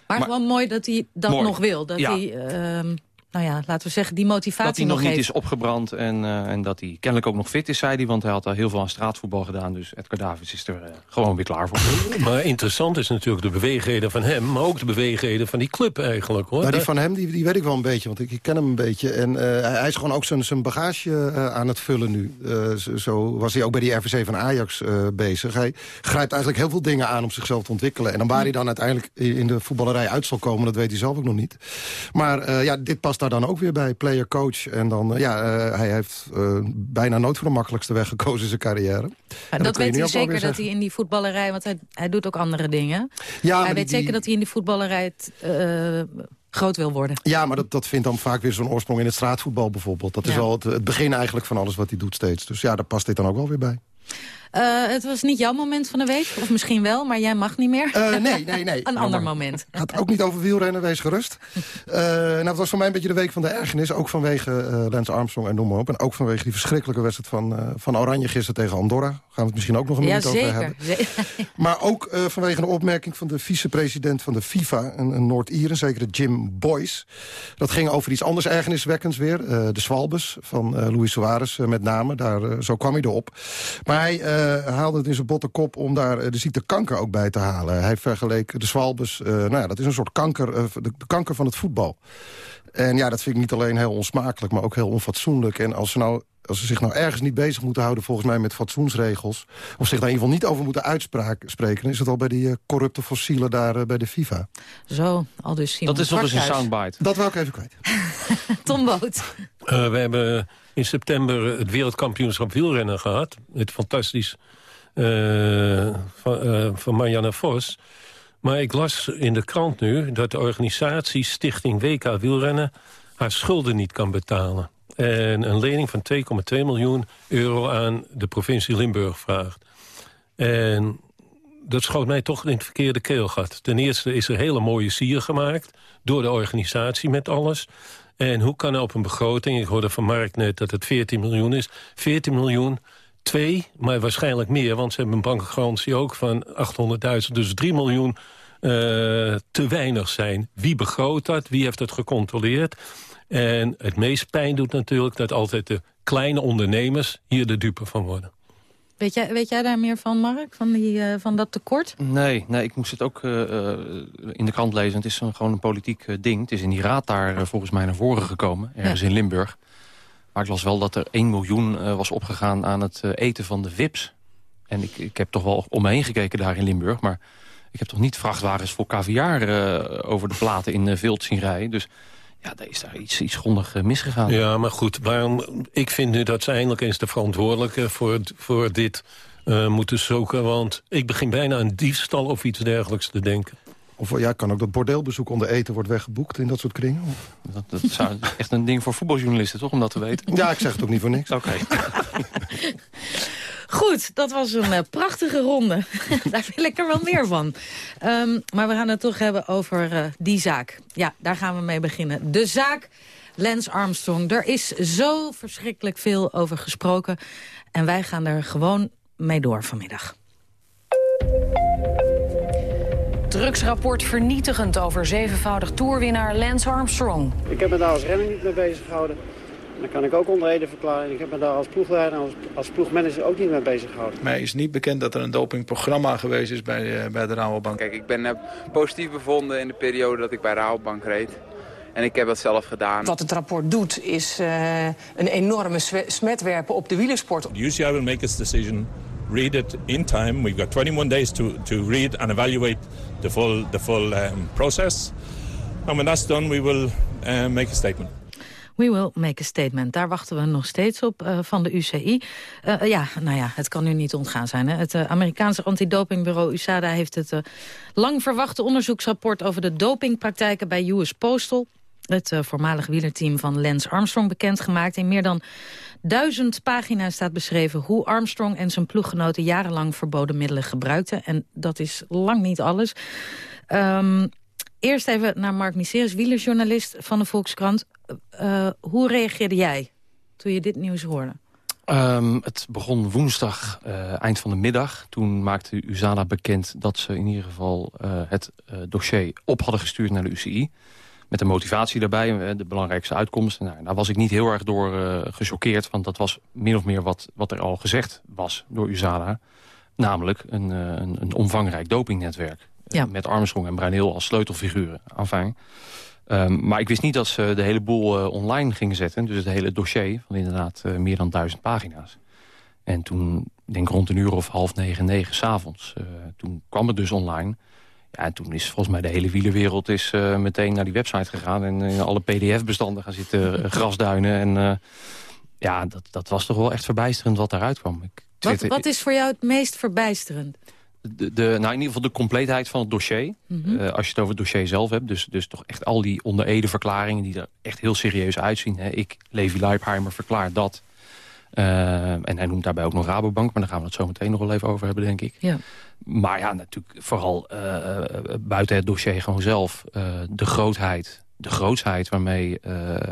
Maar, Maar- gewoon mooi dat hij dat Mooi. nog wil. Dat Ja. hij, ehm, nou ja, laten we zeggen, die motivatie Dat hij nog niet heeft. is opgebrand en, eh, en dat hij kennelijk ook nog fit is, zei hij. Want hij had daar heel veel aan straatvoetbal gedaan. Dus Edgar Davids is er eh, gewoon weer klaar voor. Maar interessant is natuurlijk de beweegheden van hem... maar ook de beweegheden van die club eigenlijk. hoor. Nou, die van hem die, die weet ik wel een beetje, want ik, ik ken hem een beetje. En eh, hij, is gewoon ook zijn, zijn bagage aan het vullen nu. Eh, zo, was hij ook bij die RVC van Ajax eh, bezig. Hij grijpt eigenlijk heel veel dingen aan om zichzelf te ontwikkelen. En dan waar hij dan uiteindelijk in de voetballerij uit zal komen... dat weet hij zelf ook nog niet. Maar eh, ja, dit past daar dan ook weer bij, player coach. En dan, eh, ja, eh, hij heeft eh, bijna nooit voor de makkelijkste weg gekozen in zijn carrière. En dat weet hij zeker dat zeggen. hij in die voetballerij... want hij, hij doet ook andere dingen. Ja, hij weet die- zeker dat hij in die voetballerij... het, groot wil worden. Ja, maar dat, dat vindt dan vaak weer zo'n oorsprong in het straatvoetbal bijvoorbeeld. Dat is wel het, het begin eigenlijk van alles wat hij doet steeds. Dus ja, daar past dit dan ook wel weer bij. Eh, het was niet jouw moment van de week, of misschien wel, maar jij mag niet meer. Eh, nee, nee, nee. Een ander moment. gaat ook niet over wielrennen, wees gerust. Eh, nou, het was voor mij een beetje de week van de ergernis. Ook vanwege Lance Armstrong en noem maar op. En ook vanwege die verschrikkelijke wedstrijd van, van Oranje gisteren tegen Andorra. Gaan we het misschien ook nog een Ja, minuut over hebben. Maar ook vanwege een opmerking van de vicepresident van de FIFA... een, een Noord-Ier, een zekere Jim Boyce. Dat ging over iets anders ergerniswekkends weer. de Swalbes van Luis Suarez met name. Daar, zo kwam hij erop. Maar hij haalde het in zijn botte kop om daar eh, de ziekte kanker ook bij te halen. Hij vergeleek de Swalbes... eh, nou ja, dat is een soort kanker, eh, de, de kanker van het voetbal. En ja, dat vind ik niet alleen heel onsmakelijk, maar ook heel onfatsoenlijk. En als ze, nou, als ze zich nou ergens niet bezig moeten houden... volgens mij met fatsoensregels... of zich daar in ieder geval niet over moeten uitspreken... dan is het al bij die eh, corrupte fossielen daar eh, bij de FIFA. Zo, al dus Simon Dat is toch eens een soundbite. Dat wil ik even kwijt. Tom Boot. Eh, we hebben in september het wereldkampioenschap wielrennen gehad. Het fantastisch eh, van, eh, van Marianne Vos. Maar ik las in de krant nu dat de organisatie Stichting WK Wielrennen... haar schulden niet kan betalen. En een lening van 2,2 miljoen euro aan de provincie Limburg vraagt. En dat schoot mij toch in het verkeerde keelgat. Ten eerste is er hele mooie sier gemaakt door de organisatie met alles. En hoe kan op een begroting, ik hoorde van Mark net dat het 14 miljoen is... 14 miljoen, twee, maar waarschijnlijk meer... want ze hebben een bankgarantie ook van 800.000, dus 3 miljoen eh, te weinig zijn. Wie begroot dat? Wie heeft het gecontroleerd? En het meest pijn doet natuurlijk dat altijd de kleine ondernemers... hier de dupe van worden. Weet jij, weet jij daar meer van, Mark? Van, die, eh, van dat tekort? Nee, nee, ik moest het ook eh, eh, in de krant lezen. Het is een, gewoon een politiek ding. Het is in die raad daar volgens mij naar voren gekomen. Ergens in Limburg. Maar ik las wel dat er 1 miljoen was opgegaan aan het eten van de VIP's. En ik, ik heb toch wel om me heen gekeken daar in Limburg. Maar ik heb toch niet vrachtwagens voor caviar over de platen in Vilt zien rijden. Dus ja, daar is daar iets, iets grondig uh, misgegaan. Ja, maar goed, waarom, ik vind nu dat ze eindelijk eens de verantwoordelijke voor, voor dit uh, moeten zoeken. Want ik begin bijna aan diefstal of iets dergelijks te denken. Of ja, kan ook dat bordeelbezoek onder eten wordt weggeboekt in dat soort kringen? Dat, dat is echt een ding voor voetbaljournalisten, toch, om dat te weten? Ja, ik zeg het ook niet voor niks. Oké. Goed, dat was een uh, prachtige ronde. daar wil ik er wel meer van. Um, maar we gaan het toch hebben over uh, die zaak. Ja, daar gaan we mee beginnen. De zaak Lance Armstrong. Er is zo verschrikkelijk veel over gesproken. En wij gaan er gewoon mee door vanmiddag. Drugsrapport vernietigend over zevenvoudig toerwinnaar Lance Armstrong. Ik heb me daar als renner niet mee bezig gehouden. Dat kan ik ook onder Ede verklaren. Ik heb me daar als ploegleider en als, als ploegmanager ook niet mee bezig gehouden. Mij is niet bekend dat er een dopingprogramma geweest is bij, uh, bij de Rabobank. Kijk, ik ben uh, positief bevonden in de periode dat ik bij Rabobank reed. En ik heb dat zelf gedaan. Wat het rapport doet is uh, een enorme smet werpen op de wielersport. The UCI will make its decision, read it in time. We've got 21 days to, to read and evaluate the full, the full um, process. And when that's done, we will uh, make a statement. We will make a statement. Daar wachten we nog steeds op uh, van de UCI. Uh, ja, nou ja, het kan nu niet ontgaan zijn. Hè? Het Amerikaanse antidopingbureau USADA heeft het lang verwachte onderzoeksrapport... over de dopingpraktijken bij US Postal het voormalig wielerteam van Lance Armstrong bekendgemaakt. In meer dan duizend pagina's staat beschreven hoe Armstrong en zijn ploeggenoten jarenlang verboden middelen gebruikten. En dat is lang niet alles. Um, eerst even naar Mark Miseris, wielerjournalist van de Volkskrant. Uh, hoe reageerde jij toen je dit nieuws hoorde? Um, het begon woensdag, uh, eind van de middag. Toen maakte USADA bekend dat ze in ieder geval het dossier op hadden gestuurd naar de UCI met de motivatie daarbij, de belangrijkste uitkomst. Nou, daar was ik niet heel erg door gechoqueerd, want dat was min of meer wat, wat er al gezegd was door USADA. Namelijk een, een, een omvangrijk dopingnetwerk. Ja. Uh, met Armstrong en Bruineel als sleutelfiguren. Enfin. Um, maar ik wist niet dat ze de hele boel online gingen zetten. Dus het hele dossier van inderdaad meer dan duizend pagina's. En toen, denk rond een uur of half negen, negen s'avonds... toen kwam het dus online... Ja, en toen is volgens mij de hele wielerwereld is, uh, meteen naar die website gegaan... en in alle pdf-bestanden gaan zitten grasduinen. En uh, ja, dat, dat was toch wel echt verbijsterend wat daaruit kwam. Ik, wat, wat is voor jou het meest verbijsterend? De, de, nou in ieder geval de compleetheid van het dossier. Mhm. Eh, als je het over het dossier zelf hebt. Dus, dus toch echt al die onder Ede verklaringen die er echt heel serieus uitzien. Hè. Ik, Levi Leipheimer, verklaar dat. Eh, en hij noemt daarbij ook nog Rabobank. Maar daar gaan we het zo meteen nog wel even over hebben, denk ik. Ja. Maar ja, natuurlijk vooral eh, buiten het dossier gewoon zelf. de grootheid, de grootsheid waarmee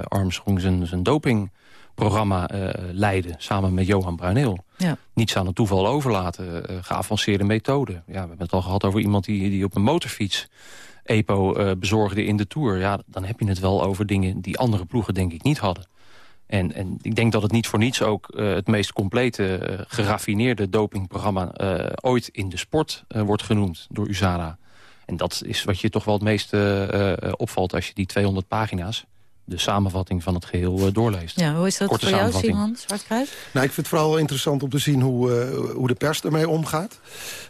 Armstrong zijn, zijn dopingprogramma leidde. Samen met Johan Bruineel. Ja. Niets aan het toeval overlaten. eh, geavanceerde methode. Ja, we hebben het al gehad over iemand die, die op een motorfiets... EPO eh, bezorgde in de Tour. Ja, dan heb je het wel over dingen die andere ploegen denk ik niet hadden. En, en ik denk dat het niet voor niets ook eh, het meest complete, geraffineerde dopingprogramma ooit in de sport wordt genoemd door USADA. En dat is wat je toch wel het meest opvalt als je die 200 pagina's, de samenvatting van het geheel, eh, doorleest. Ja, hoe is dat Korte voor jou. Simon Zwartkruis? Nou, ik vind het vooral interessant om te zien hoe, eh, hoe de pers ermee omgaat.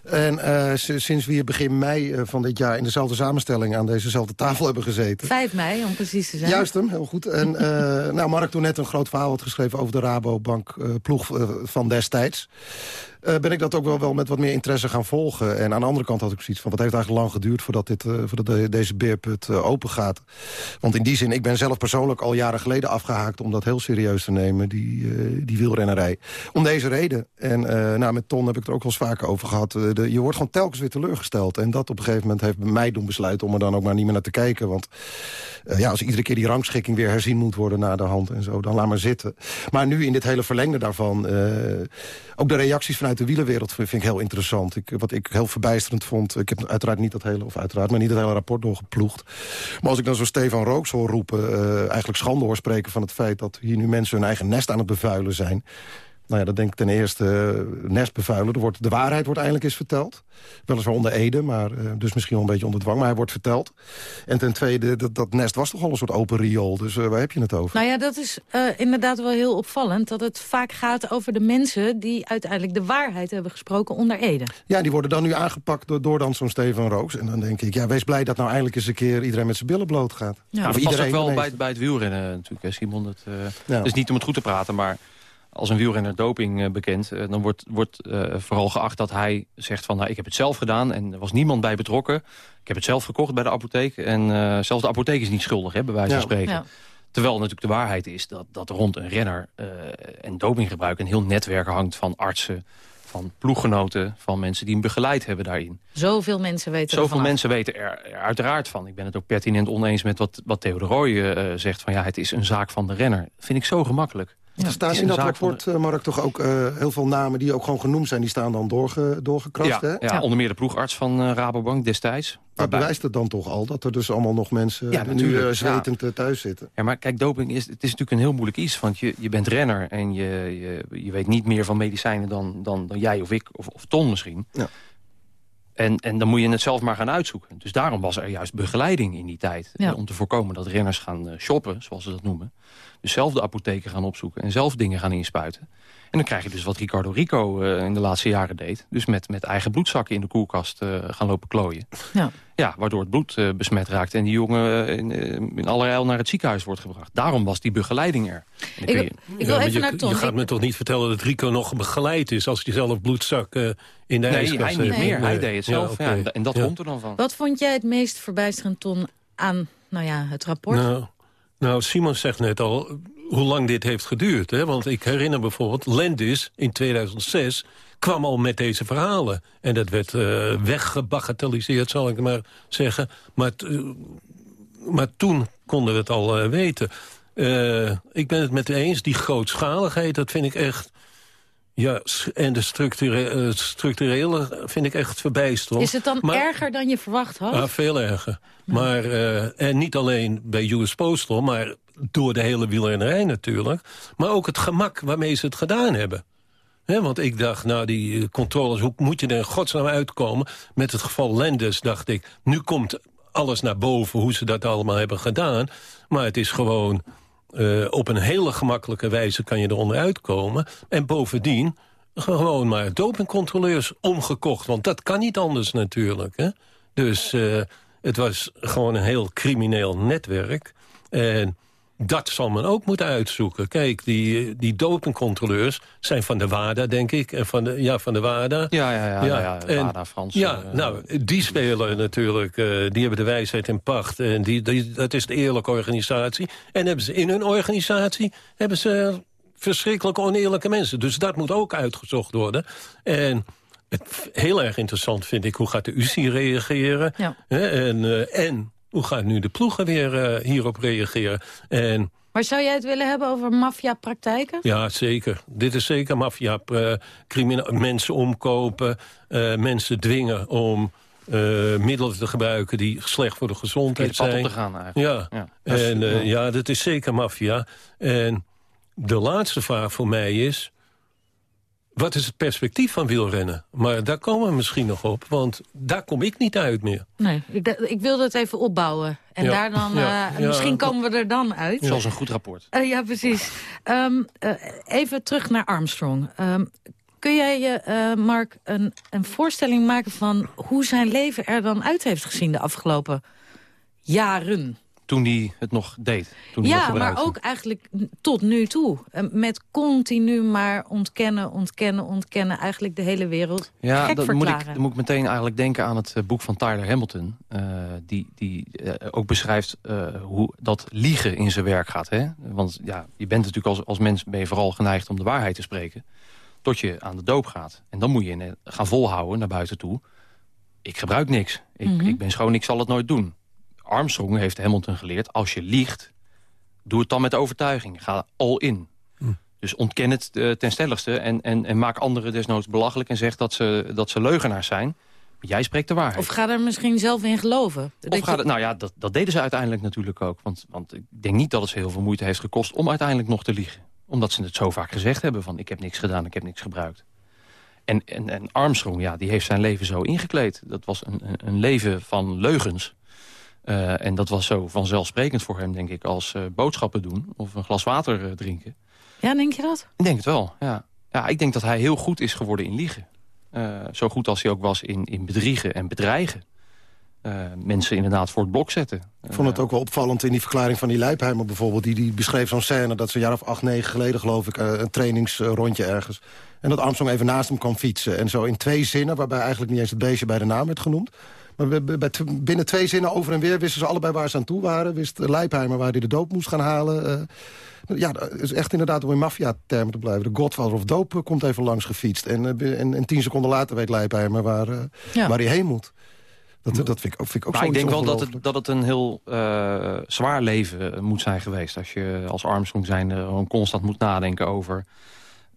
En eh, sinds we hier begin mei van dit jaar in dezelfde samenstelling aan dezezelfde tafel hebben gezeten... 5 mei, om precies te zijn. Juist hem, heel goed. En eh, nou, Mark toen net een groot verhaal had geschreven over de Rabobank eh, ploeg van destijds. Eh, ben ik dat ook wel, wel met wat meer interesse gaan volgen. En aan de andere kant had ik zoiets van... wat heeft eigenlijk lang geduurd voordat, dit, eh, voordat de- deze beerput eh, open gaat. Want in die zin, ik ben zelf persoonlijk al jaren geleden afgehaakt... om dat heel serieus te nemen, die, die wielrennerij. Om deze reden. En nou, met Ton heb ik het er ook wel eens vaker over gehad. Eh, je wordt gewoon telkens weer teleurgesteld. En dat op een gegeven moment heeft mij doen besluiten... om er dan ook maar niet meer naar te kijken. Want ja, als iedere keer die rangschikking weer herzien moet worden... na de hand en zo, dan laat maar zitten. Maar nu in dit hele verlengde daarvan... ook de reacties vanuit de wielerwereld vind ik heel interessant. Ik, wat ik heel verbijsterend vond... ik heb uiteraard niet dat hele, of uiteraard, maar niet het hele rapport doorgeploegd. Maar als ik dan zo Stefan Rooks hoor roepen... eh, eigenlijk schande hoor spreken van het feit... dat hier nu mensen hun eigen nest aan het bevuilen zijn... Nou ja, dat denk ik ten eerste eh, nest bevuilen. Er wordt, de waarheid wordt eindelijk eens verteld. Weliswaar onder Ede, maar eh, dus misschien wel een beetje onder dwang. Maar hij wordt verteld. En ten tweede, dat, dat nest was toch al een soort open riool. Dus eh, waar heb je het over? Nou ja, dat is eh, inderdaad wel heel opvallend. Dat het vaak gaat over de mensen die uiteindelijk de waarheid hebben gesproken onder Ede. Ja, die worden dan nu aangepakt door, door dan zo'n Stefan Rooks. En dan denk ik, ja, wees blij dat nou eindelijk eens een keer iedereen met zijn billen bloot gaat. Ja, Of dat past ook wel bij, het- bij het wielrennen natuurlijk, hè, Simon. Het, eh, Ja. Het is niet om het goed te praten, maar als een wielrenner doping eh, bekend... eh, dan wordt, wordt eh, vooral geacht dat hij zegt van... Nou, ik heb het zelf gedaan en er was niemand bij betrokken. Ik heb het zelf gekocht bij de apotheek. En eh, zelfs de apotheek is niet schuldig, hè, bij wijze van Ja. spreken. Ja. Terwijl natuurlijk de waarheid is dat, dat er rond een renner eh, en dopinggebruik... een heel netwerk hangt van artsen, van ploeggenoten... van mensen die hem begeleid hebben daarin. Zoveel mensen weten Zoveel af. mensen weten er, er uiteraard van. Ik ben het ook pertinent oneens met wat, wat Theo de Rooij eh, zegt... van ja, het is een zaak van de renner. vind ik zo gemakkelijk. Er Het staan in dat rapport, Mark, toch ook eh, heel veel namen die ook gewoon genoemd zijn. Die staan dan doorge, doorgekrast, ja, hè? ja, onder meer de ploegarts van eh, Rabobank destijds. Maar Waarbij- bewijst het dan toch al dat er dus allemaal nog mensen Ja, eh, nu eh, zwetend thuis zitten? Ja, maar kijk, doping is, het is natuurlijk een heel moeilijk iets. Want je, je bent renner en je, je, je weet niet meer van medicijnen dan, dan, dan jij of ik of, of Ton misschien. Ja. En, en dan moet je het zelf maar gaan uitzoeken. Dus daarom was er juist begeleiding in die tijd. Ja. eh, Om te voorkomen dat renners gaan eh, shoppen, zoals ze dat noemen. Dus zelf de apotheken gaan opzoeken en zelf dingen gaan inspuiten. En dan krijg je dus wat Ricardo Rico eh, in de laatste jaren deed. Dus met, met eigen bloedzakken in de koelkast gaan lopen klooien. Ja. Ja, waardoor het bloed eh, besmet raakt en die jongen eh, in, eh, in allerijl naar het ziekenhuis wordt gebracht. Daarom was die begeleiding er. Kun je- Ik wil Ja, even je, naar Ton. Je gaat Ik- me toch niet vertellen dat Rico nog begeleid is... als hij zelf bloedzak eh, in de Nee, ijskast hij niet meer. Hij deed het zelf. Ja, Ja, oké. en dat Ja. komt er dan van. Wat vond jij het meest verbijsterend, Ton, aan nou ja, het rapport? Nou, nou, Simon zegt net al hoe lang dit heeft geduurd. Hè? Want ik herinner bijvoorbeeld, Lendis in 2006 kwam al met deze verhalen. En dat werd eh, weggebagatelliseerd, zal ik maar zeggen. Maar, eh, maar toen konden we het al eh, weten. Ik ben het met u eens, die grootschaligheid, dat vind ik echt... Ja, en de structure, eh, structurele vind ik echt verbijsterend. Is het dan Maar- erger dan je verwacht had? ja, veel erger. Maar, en niet alleen bij US Postal, maar door de hele wielrennerij natuurlijk. Maar ook het gemak waarmee ze het gedaan hebben. Want ik dacht, nou die eh, controles, hoe moet je er in godsnaam uitkomen? Met het geval Lendes dacht ik, nu komt alles naar boven... hoe ze dat allemaal hebben gedaan. Maar het is gewoon eh, op een hele gemakkelijke wijze kan je eronder uitkomen. En bovendien gewoon maar dopingcontroleurs omgekocht. Want dat kan niet anders natuurlijk. Hè? Dus eh, het was gewoon een heel crimineel netwerk. En dat zal men ook moeten uitzoeken. Kijk, die, die dopingcontroleurs zijn van de WADA, denk ik. En van de, ja, van de WADA. Ja, ja, ja, ja, ja, en- WADA, Frans. Ja, eh, nou, die spelen natuurlijk, eh, die hebben de wijsheid in pacht. En die, die, dat is de eerlijke organisatie. En hebben ze in hun organisatie hebben ze verschrikkelijke oneerlijke mensen. Dus dat moet ook uitgezocht worden. En het, heel erg interessant vind ik, hoe gaat de UCI reageren? Ja. Hè, En, eh, en hoe gaan nu de ploegen weer eh, hierop reageren? En Maar zou jij het willen hebben over maffiapraktijken? ja, zeker. Dit is zeker maffia. eh, crimina- mensen omkopen, eh, mensen dwingen om eh, middelen te gebruiken die slecht voor de gezondheid zijn. op te gaan eigenlijk. Ja, Ja. en eh, ja, dat is zeker maffia. En de laatste vraag voor mij is... Wat is het perspectief van wielrennen? Maar daar komen we misschien nog op, want daar kom ik niet uit meer. Nee, ik, ik wilde het even opbouwen. En Ja. daar dan, Ja. eh, Ja. misschien komen we er dan uit. Zoals een goed rapport. Eh, ja, precies. Ehm, eh, even terug naar Armstrong. Ehm, kun jij je, eh, Mark, een, een voorstelling maken van hoe zijn leven er dan uit heeft gezien de afgelopen jaren? Toen hij het nog deed. Toen Ja, maar ook eigenlijk tot nu toe. Met continu maar ontkennen, ontkennen, ontkennen. Eigenlijk de hele wereld Ja, gek dat moet ik, verklaren. dan moet ik meteen eigenlijk denken aan het eh, boek van Tyler Hamilton. eh, die die eh, ook beschrijft hoe dat liegen in zijn werk gaat. Hè? Want ja, je bent natuurlijk als, als mens ben je vooral geneigd om de waarheid te spreken. Tot je aan de doop gaat. En dan moet je gaan volhouden naar buiten toe. Ik gebruik niks. Ik, Mhm. ik ben schoon, ik zal het nooit doen. Armstrong heeft Hamilton geleerd, als je liegt... doe het dan met overtuiging. Ga all in. Dus ontken het eh, ten stelligste en, en, en maak anderen desnoods belachelijk... en zeg dat ze, dat ze leugenaars zijn. Maar jij spreekt de waarheid. Of ga er misschien zelf in geloven. Of je- gaat het, nou ja, dat, dat deden ze uiteindelijk natuurlijk ook. Want, want ik denk niet dat het ze heel veel moeite heeft gekost... om uiteindelijk nog te liegen. Omdat ze het zo vaak gezegd hebben van... ik heb niks gedaan, ik heb niks gebruikt. En, en, en Armstrong, ja, die heeft zijn leven zo ingekleed. Dat was een, een, een leven van leugens. Eh, en dat was zo vanzelfsprekend voor hem, denk ik... als eh, boodschappen doen of een glas water eh, drinken. Ja, denk je dat? Ik denk het wel, ja. Ja, ik denk dat hij heel goed is geworden in liegen. Eh, zo goed als hij ook was in, in bedriegen en bedreigen. Eh, mensen inderdaad voor het blok zetten. Ik vond het ook wel opvallend in die verklaring van die Leipheimer bijvoorbeeld. Die, die beschreef zo'n scène dat ze een jaar of acht, negen geleden geloof ik... een trainingsrondje ergens. En dat Armstrong even naast hem kwam fietsen. En zo in twee zinnen, waarbij eigenlijk niet eens het beestje bij de naam werd genoemd. Binnen twee zinnen over en weer wisten ze allebei waar ze aan toe waren. Wist Leipheimer waar hij de doop moest gaan halen. eh. ja, dat is echt inderdaad om in maffia-termen te blijven. De Godfather of Dope eh, komt even langs gefietst. En, eh, en, en tien seconden later weet Leipheimer waar, Ja. waar hij heen moet. Dat, dat vind ik, ook- vind ik ook Maar ik denk wel dat het, dat het een heel eh, zwaar leven moet zijn geweest. Als je als Armstrong zijn gewoon constant moet nadenken over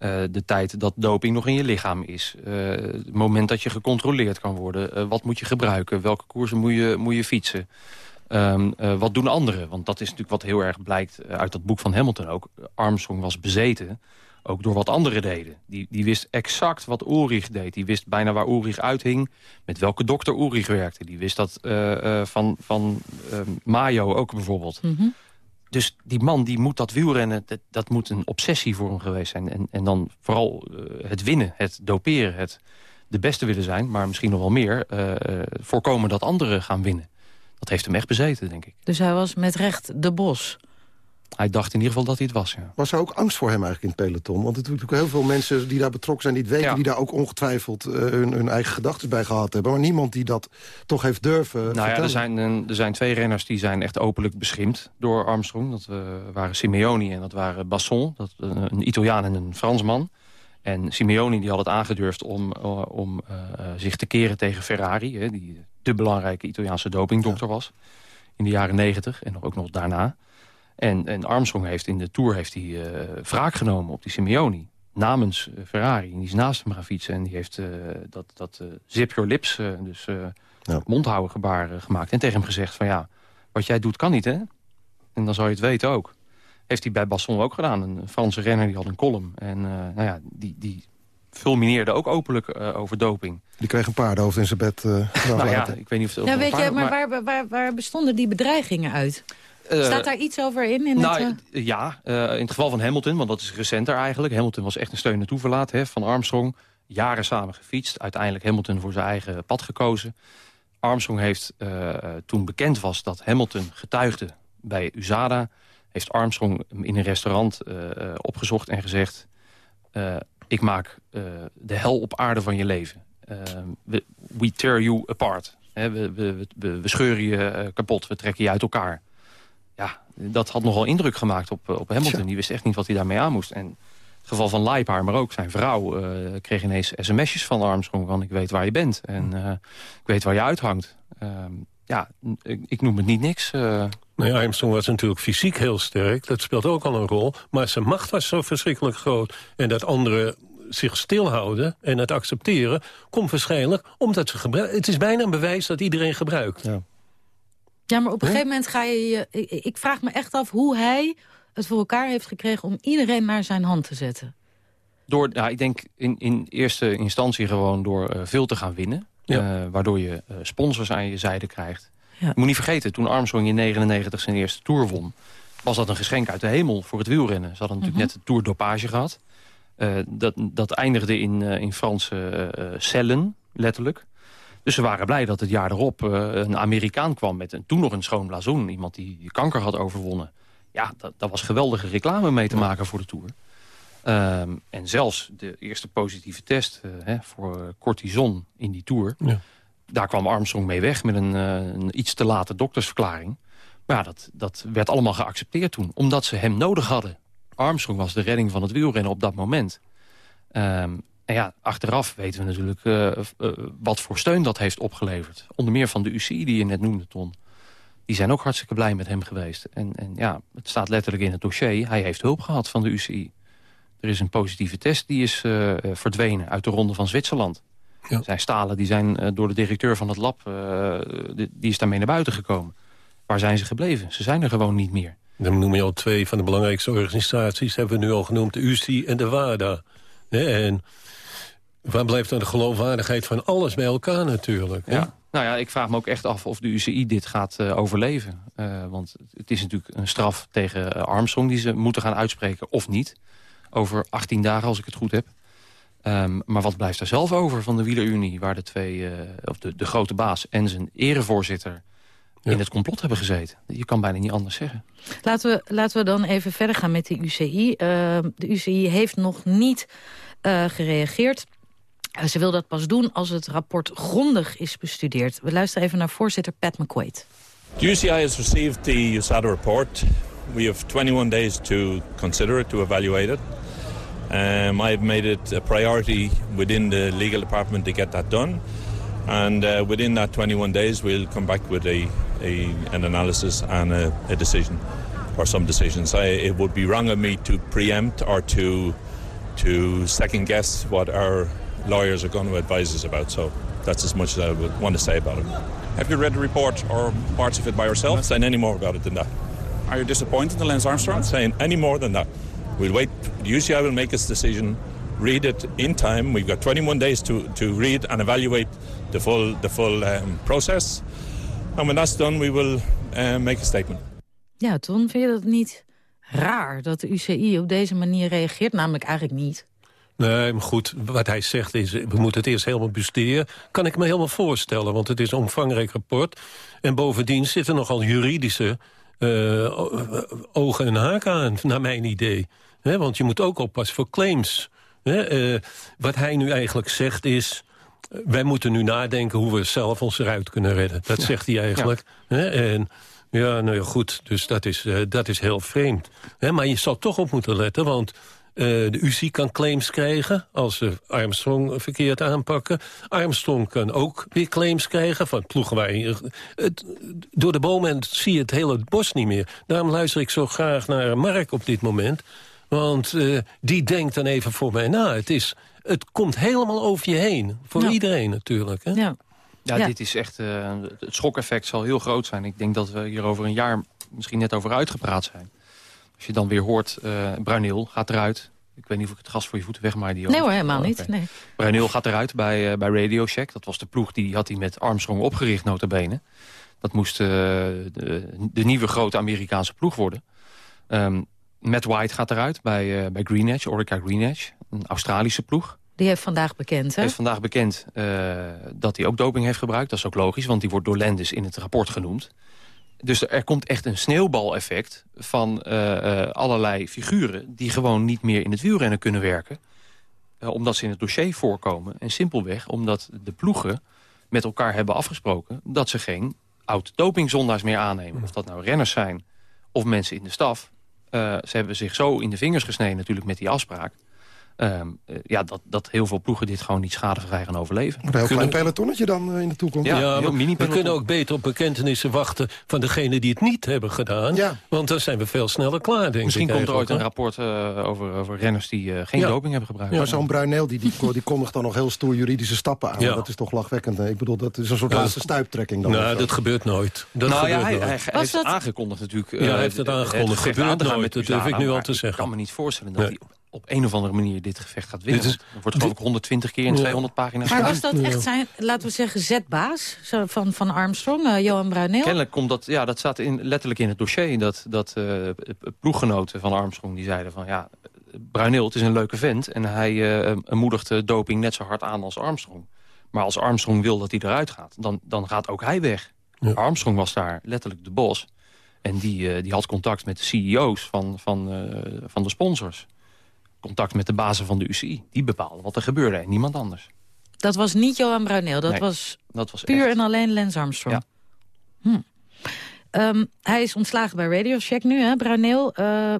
eh, de tijd dat doping nog in je lichaam is. Eh, het moment dat je gecontroleerd kan worden. Eh, wat moet je gebruiken? Welke koersen moet je, moet je fietsen? Ehm, eh, wat doen anderen? Want dat is natuurlijk wat heel erg blijkt uit dat boek van Hamilton ook. Armstrong was bezeten, ook door wat anderen deden. Die, die wist exact wat Ulrich deed. Die wist bijna waar Ulrich uithing, met welke dokter Ulrich werkte. Die wist dat van, van eh, Mayo ook bijvoorbeeld. Dus die man die moet dat wielrennen, dat, dat moet een obsessie voor hem geweest zijn. En, en dan vooral eh, het winnen, het doperen, het de beste willen zijn... maar misschien nog wel meer, eh, voorkomen dat anderen gaan winnen. Dat heeft hem echt bezeten, denk ik. Dus hij was met recht de bos. Hij dacht in ieder geval dat hij het was, ja. Was er ook angst voor hem eigenlijk in het peloton? Want er zijn natuurlijk heel veel mensen die daar betrokken zijn... die het weten, Ja. die daar ook ongetwijfeld eh, hun, hun eigen gedachten bij gehad hebben. Maar niemand die dat toch heeft durven Nou ja, er zijn, er zijn twee renners die zijn echt openlijk beschimpt door Armstrong. Dat eh, waren Simeoni en dat waren Basson, dat, eh, een Italiaan en een Fransman. En Simeoni die had het aangedurfd om, om zich te keren tegen Ferrari... Hè, die de belangrijke Italiaanse dopingdokter was in de jaren negentig en ook nog daarna. En, en Armstrong heeft in de Tour heeft hij, eh, wraak genomen op die Simeoni namens eh, Ferrari. En die is naast hem gaan fietsen en die heeft eh, dat, dat eh, zip your lips, dus eh mondhouden gebaar eh, gemaakt. En tegen hem gezegd van ja, wat jij doet kan niet hè. En dan zou je het weten ook. Heeft hij bij Basson ook gedaan. Een Franse renner die had een column. En eh, nou ja, die, die fulmineerde ook openlijk eh, over doping. Die kreeg een paardenhoofd in zijn bed. eh nou ja, ik weet niet of het Ja, of weet je, paar- maar waar, waar, waar bestonden die bedreigingen uit? Eh, Staat daar iets over in? in nou, het, eh? ja, eh, in het geval van Hamilton, want dat is recenter eigenlijk. Hamilton was echt een steun en toeverlaat hè, van Armstrong. Jaren samen gefietst. Uiteindelijk Hamilton voor zijn eigen pad gekozen. Armstrong heeft, toen bekend was dat Hamilton getuigde bij USADA... heeft Armstrong in een restaurant opgezocht en gezegd... ik maak de hel op aarde van je leven. we, we tear you apart. we, we, we, we, scheuren je kapot, we trekken je uit elkaar. Dat had nogal indruk gemaakt op, op Hamilton. Die wist echt niet wat hij daarmee aan moest. En het geval van Leipheimer, maar ook zijn vrouw... Uh, kreeg ineens sms'jes van Armstrong van ik weet waar je bent. En uh, ik weet waar je uithangt. Uh, ja, ik, ik, noem het niet niks. Nee, Armstrong was natuurlijk fysiek heel sterk. Dat speelt ook al een rol. Maar zijn macht was zo verschrikkelijk groot. En dat anderen zich stilhouden en het accepteren... komt waarschijnlijk omdat ze gebruiken. Het is bijna een bewijs dat iedereen gebruikt. Ja, ja maar op een gegeven moment ga je... Ik, ik vraag me echt af hoe hij het voor elkaar heeft gekregen... om iedereen naar zijn hand te zetten? Door, nou, ik denk in, in eerste instantie gewoon door uh, veel te gaan winnen. Ja. Uh, waardoor je uh, sponsors aan je zijde krijgt. Ja. Je moet niet vergeten, toen Armstrong in 99 zijn eerste Tour won... was dat een geschenk uit de hemel voor het wielrennen. Ze hadden natuurlijk mm -hmm. net de Tour dopage gehad. dat, dat eindigde in, in Franse cellen, letterlijk. Dus ze waren blij dat het jaar erop een Amerikaan kwam... met een, toen nog een schoon blazoen. Iemand die kanker had overwonnen ja, dat, dat, was geweldige reclame mee te maken voor de Tour. Um, en zelfs de eerste positieve test uh, hè, voor cortison in die Tour... Ja. daar kwam Armstrong mee weg met een, uh, een, iets te late doktersverklaring. Maar ja, dat, dat werd allemaal geaccepteerd toen, omdat ze hem nodig hadden. Armstrong was de redding van het wielrennen op dat moment. Um, en ja, achteraf weten we natuurlijk uh, wat voor steun dat heeft opgeleverd. Onder meer van de UCI die je net noemde, Ton die zijn ook hartstikke blij met hem geweest. En, en ja, het staat letterlijk in het dossier. Hij heeft hulp gehad van de UCI. Er is een positieve test die is uh, verdwenen uit de ronde van Zwitserland. Ja. Zijn stalen die zijn door de directeur van het lab, die, die is daarmee naar buiten gekomen. Waar zijn ze gebleven? Ze zijn er gewoon niet meer. Dan noem je al twee van de belangrijkste organisaties, hebben we nu al genoemd, de UCI en de WADA. en waar blijft dan de geloofwaardigheid van alles bij elkaar natuurlijk? Ja. Nou ja, ik vraag me ook echt af of de UCI dit gaat uh, overleven. Uh, want het is natuurlijk een straf tegen uh, Armstrong die ze moeten gaan uitspreken of niet. Over 18 dagen, als ik het goed heb. Um, maar wat blijft er zelf over van de wielerunie... waar de, twee, of de, de grote baas en zijn erevoorzitter ja. in het complot hebben gezeten? Je kan bijna niet anders zeggen. Laten we, laten we dan even verder gaan met de UCI. Ehm, de UCI heeft nog niet gereageerd... Uh, ze wil dat pas doen als het rapport grondig is bestudeerd. We luisteren even naar voorzitter Pat McQuaid. The UCI has received the USADA report. We have 21 days to consider it, to evaluate it. Um, I have made it a priority within the legal department to get that done. And uh, within that 21 days, we'll come back with a, a an analysis and a, a decision, or some decisions. I, it would be wrong of me to preempt or to to second guess what our lawyers are going to advise us about. So that's as much as I would want to say about it. Have you read the report or parts of it by yourself? I'm not saying any more about it than that. Are you disappointed in Lance Armstrong? I'm not saying any more than that. We'll wait. The UCI will make its decision. Read it in time. We've got 21 days to, to read and evaluate the full, the full um, process. And when that's done, we will uh, make a statement. Ja, Ton, vind je dat niet raar dat de UCI op deze manier reageert? Namelijk eigenlijk niet. Nee, maar goed, wat hij zegt is, we moeten het eerst helemaal bestuderen. Kan ik me helemaal voorstellen, want het is een omvangrijk rapport. En bovendien zitten nogal juridische uh, ogen en haken aan, naar mijn idee. He, want je moet ook oppassen voor claims. uh, wat hij nu eigenlijk zegt is... wij moeten nu nadenken hoe we zelf ons eruit kunnen redden. Dat ja. zegt hij eigenlijk. Ja. en ja, nou ja, goed, dus dat is, dat is heel vreemd. maar je zal toch op moeten letten, want de UCI kan claims krijgen als ze Armstrong verkeerd aanpakken. Armstrong kan ook weer claims krijgen van ploegen waar je... Het, door de bomen zie je het hele bos niet meer. Daarom luister ik zo graag naar Mark op dit moment. Want uh, die denkt dan even voor mij na. Het, is, het komt helemaal over je heen. Voor ja. iedereen natuurlijk. Hè? Ja. Ja, ja, dit is echt... Uh, het schokeffect zal heel groot zijn. Ik denk dat we hier over een jaar misschien net over uitgepraat zijn. Als je dan weer hoort, uh, Bruineel gaat eruit. Ik weet niet of ik het gas voor je voeten wegmaai. Die nee hoor, helemaal oh, niet. Nee. Bruineel gaat eruit bij, uh, bij Radio Shack. Dat was de ploeg die had hij met Armstrong opgericht, notabene. Dat moest uh, de, de, nieuwe grote Amerikaanse ploeg worden. Um, Matt White gaat eruit bij, bij Green Edge, Orica Green Edge. Een Australische ploeg. Die heeft vandaag bekend, hè? heeft vandaag bekend uh, dat hij ook doping heeft gebruikt. Dat is ook logisch, want die wordt door Landis in het rapport genoemd dus er, komt echt een sneeuwbaleffect van eh, eh, allerlei figuren... die gewoon niet meer in het wielrennen kunnen werken. eh, omdat ze in het dossier voorkomen. En simpelweg omdat de ploegen met elkaar hebben afgesproken... dat ze geen oud-dopingzondaars meer aannemen. Of dat nou renners zijn of mensen in de staf. Ze hebben zich zo in de vingers gesneden natuurlijk met die afspraak. Ehm, eh, ja, dat, dat heel veel ploegen dit gewoon niet schadevrij gaan overleven. Een heel klein pelotonnetje dan eh, in de toekomst. Ja, mini we kunnen ook beter op bekentenissen wachten van degenen die het niet hebben gedaan. Want dan zijn we veel sneller klaar, denk Misschien ik komt er ooit een rapport eh, over, over renners die eh, geen Ja. doping hebben gebruikt. Maar zo'n Bruineel die, die, die kondigt dan nog heel stoer juridische stappen aan. Ja. Dat is toch lachwekkend. hè? Ik bedoel, dat is een soort Ja, laatste dat- stuiptrekking dan. Nou, dat gebeurt nooit. Dat nou gebeurt ja, hij, nooit. hij, hij heeft het aangekondigd natuurlijk. Ja, hij heeft het aangekondigd. gevecht Gebeurt nooit, dat durf ik nu al te zeggen. Ik kan me niet voorstellen dat hij op, een of andere manier dit gevecht gaat winnen. Dit is- Want er wordt geloof ik 120 keer in Ja. 200 pagina's Maar was dat echt zijn, laten we zeggen, zetbaas van, van Armstrong, eh, Johan Bruineel? Kennelijk komt dat, ja, dat staat in, letterlijk in het dossier. Dat, dat eh, ploeggenoten van Armstrong die zeiden van ja, Bruineel, het is een leuke vent. En hij eh, moedigt doping net zo hard aan als Armstrong. Maar als Armstrong wil dat hij eruit gaat, dan, dan gaat ook hij weg. Armstrong was daar letterlijk de bos. En die, eh, die had contact met de CEO's van, van, eh, van de sponsors. Contact met de bazen van de UCI. Die bepaalden wat er gebeurde en niemand anders. Dat was niet Johan Bruineel, dat Nee, was dat was puur echt- en alleen Lance Armstrong. Hm. Ehm, hij is ontslagen bij Radio Shack nu, hè, Bruineel. Eh,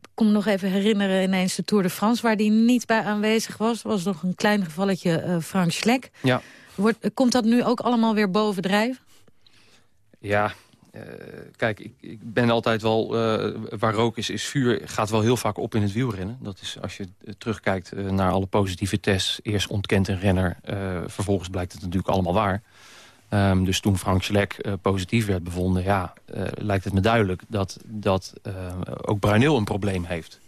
ik kom me nog even herinneren ineens de Tour de France... waar hij niet bij aanwezig was. Er was nog een klein gevalletje eh, Frank Schleck. Ja. Wordt, komt dat nu ook allemaal weer bovendrijven? Ja, kijk, ik, ik ben altijd wel... eh, waar rook is, is vuur. Gaat wel heel vaak op in het wielrennen. Dat is als je eh, terugkijkt eh, naar alle positieve tests. Eerst ontkent een renner. eh, vervolgens blijkt het natuurlijk allemaal waar. Ehm, dus toen Frank Schleck eh, positief werd bevonden... ja, eh, lijkt het me duidelijk dat, dat eh, ook Bruineel een probleem heeft.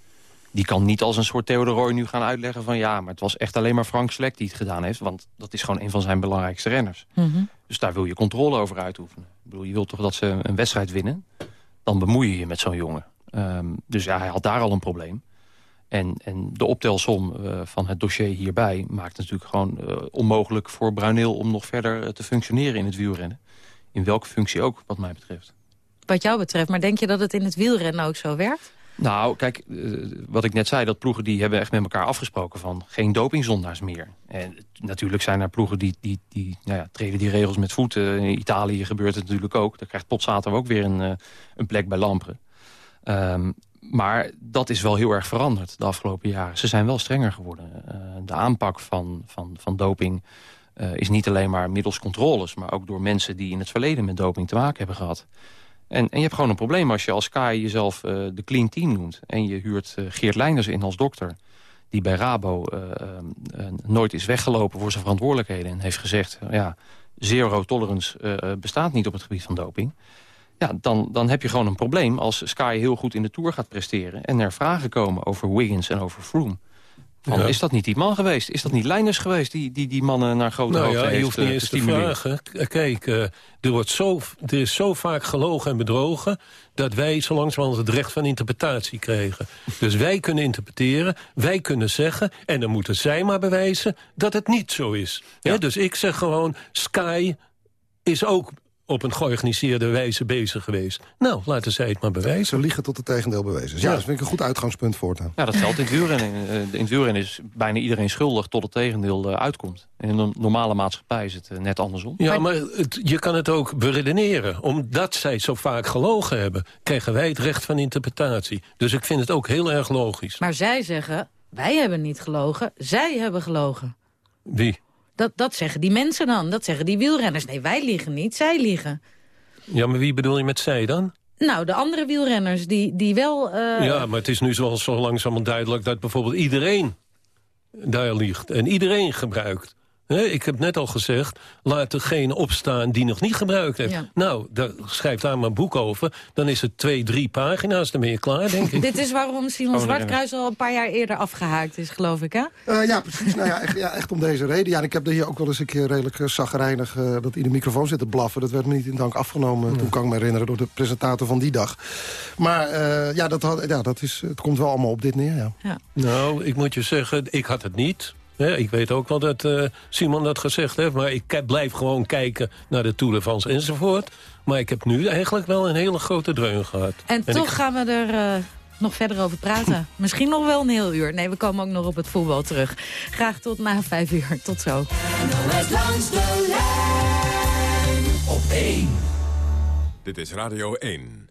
Die kan niet als een soort Theodor nu gaan uitleggen van... ja, maar het was echt alleen maar Frank Schleck die het gedaan heeft. Want dat is gewoon een van zijn belangrijkste renners. Dus daar wil je controle over uitoefenen. Ik bedoel, je wilt toch dat ze een wedstrijd winnen? Dan bemoei je je met zo'n jongen. Ehm, dus ja, hij had daar al een probleem. En, en de optelsom eh, van het dossier hierbij maakt het natuurlijk gewoon eh, onmogelijk voor Bruineel om nog verder eh, te functioneren in het wielrennen. In welke functie ook, wat mij betreft. Wat jou betreft, maar denk je dat het in het wielrennen ook zo werkt? Nou, kijk, eh, wat ik net zei, dat ploegen die hebben echt met elkaar afgesproken van geen dopingzondaars meer. En natuurlijk zijn er ploegen die, die, die nou ja, treden die regels met voeten. In Italië gebeurt het natuurlijk ook. Daar krijgt Potsato ook weer een, eh, een plek bij Lampre. Ehm, maar dat is wel heel erg veranderd de afgelopen jaren. Ze zijn wel strenger geworden. Eh, de aanpak van, van, van doping is niet alleen maar middels controles... maar ook door mensen die in het verleden met doping te maken hebben gehad. En, en je hebt gewoon een probleem als je als Sky jezelf eh, de clean team noemt... en je huurt eh, Geert Leinders in als dokter... die bij Rabo eh, nooit is weggelopen voor zijn verantwoordelijkheden... en heeft gezegd, ja, zero tolerance bestaat niet op het gebied van doping... Ja, dan, dan heb je gewoon een probleem als Sky heel goed in de Tour gaat presteren... en er vragen komen over Wiggins en over Froome. Van, Ja. Is dat niet die man geweest? Is dat niet Leinders geweest die die, die mannen naar grote Nou hoogte ja, je heeft hoeft niet eh, eens te vragen. K- Kijk, eh, er, wordt zo, er is zo vaak gelogen en bedrogen... dat wij zo langzamerhand het recht van interpretatie kregen. Dus wij kunnen interpreteren, wij kunnen zeggen... en dan moeten zij maar bewijzen dat het niet zo is. Dus ik zeg gewoon, Sky is ook op een georganiseerde wijze bezig geweest. Nou, laten zij het maar bewijzen. Ze liegen tot het tegendeel bewezen. is. Ja, Ja. dat vind ik een goed uitgangspunt voortaan. Ja, dat geldt in het wielrennen. Eh, In het wielrennen is bijna iedereen schuldig tot het tegendeel eh, uitkomt. In een normale maatschappij is het eh, net andersom. Ja, maar het, je kan het ook beredeneren. Omdat zij zo vaak gelogen hebben... krijgen wij het recht van interpretatie. Dus ik vind het ook heel erg logisch. Maar zij zeggen, wij hebben niet gelogen, zij hebben gelogen. Wie? Dat, dat zeggen die mensen dan, dat zeggen die wielrenners. Nee, wij liegen niet, zij liegen. Ja, maar wie bedoel je met zij dan? Nou, de andere wielrenners die, die wel... eh, Ja, maar het is nu zo, zo langzamerhand duidelijk... dat bijvoorbeeld iedereen daar ligt en iedereen gebruikt. Hè, ik heb net al gezegd, laat degene opstaan die nog niet gebruikt heeft. Ja. Nou, daar, schrijf daar maar een boek over. Dan is het twee, drie pagina's, dan ben je klaar, denk ik. Dit is waarom Simon Oh, Zwartkruis al een paar jaar eerder afgehaakt is, geloof ik, hè? Eh, ja, precies. nou ja echt, ja, echt om deze reden. Ja, ik heb er hier ook wel eens een keer redelijk uh, zagrijnig... Uh, dat in de microfoon zit te blaffen. Dat werd me niet in dank afgenomen, toen kan ik me herinneren... door de presentator van die dag. Maar uh, ja, dat, had, ja dat is, het komt wel allemaal op dit neer, ja. ja. Nou, ik moet je zeggen, ik had het niet... Ja, ik weet ook wel dat uh, Simon dat gezegd heeft... maar ik blijf gewoon kijken naar de Tour de France enzovoort. Maar ik heb nu eigenlijk wel een hele grote dreun gehad. En, toch gaan we er... Uh, nog verder over praten. Misschien nog wel een heel uur. Nee, we komen ook nog op het voetbal terug. Graag tot na vijf uur. Tot zo. langs de lijn op één. Dit is Radio 1.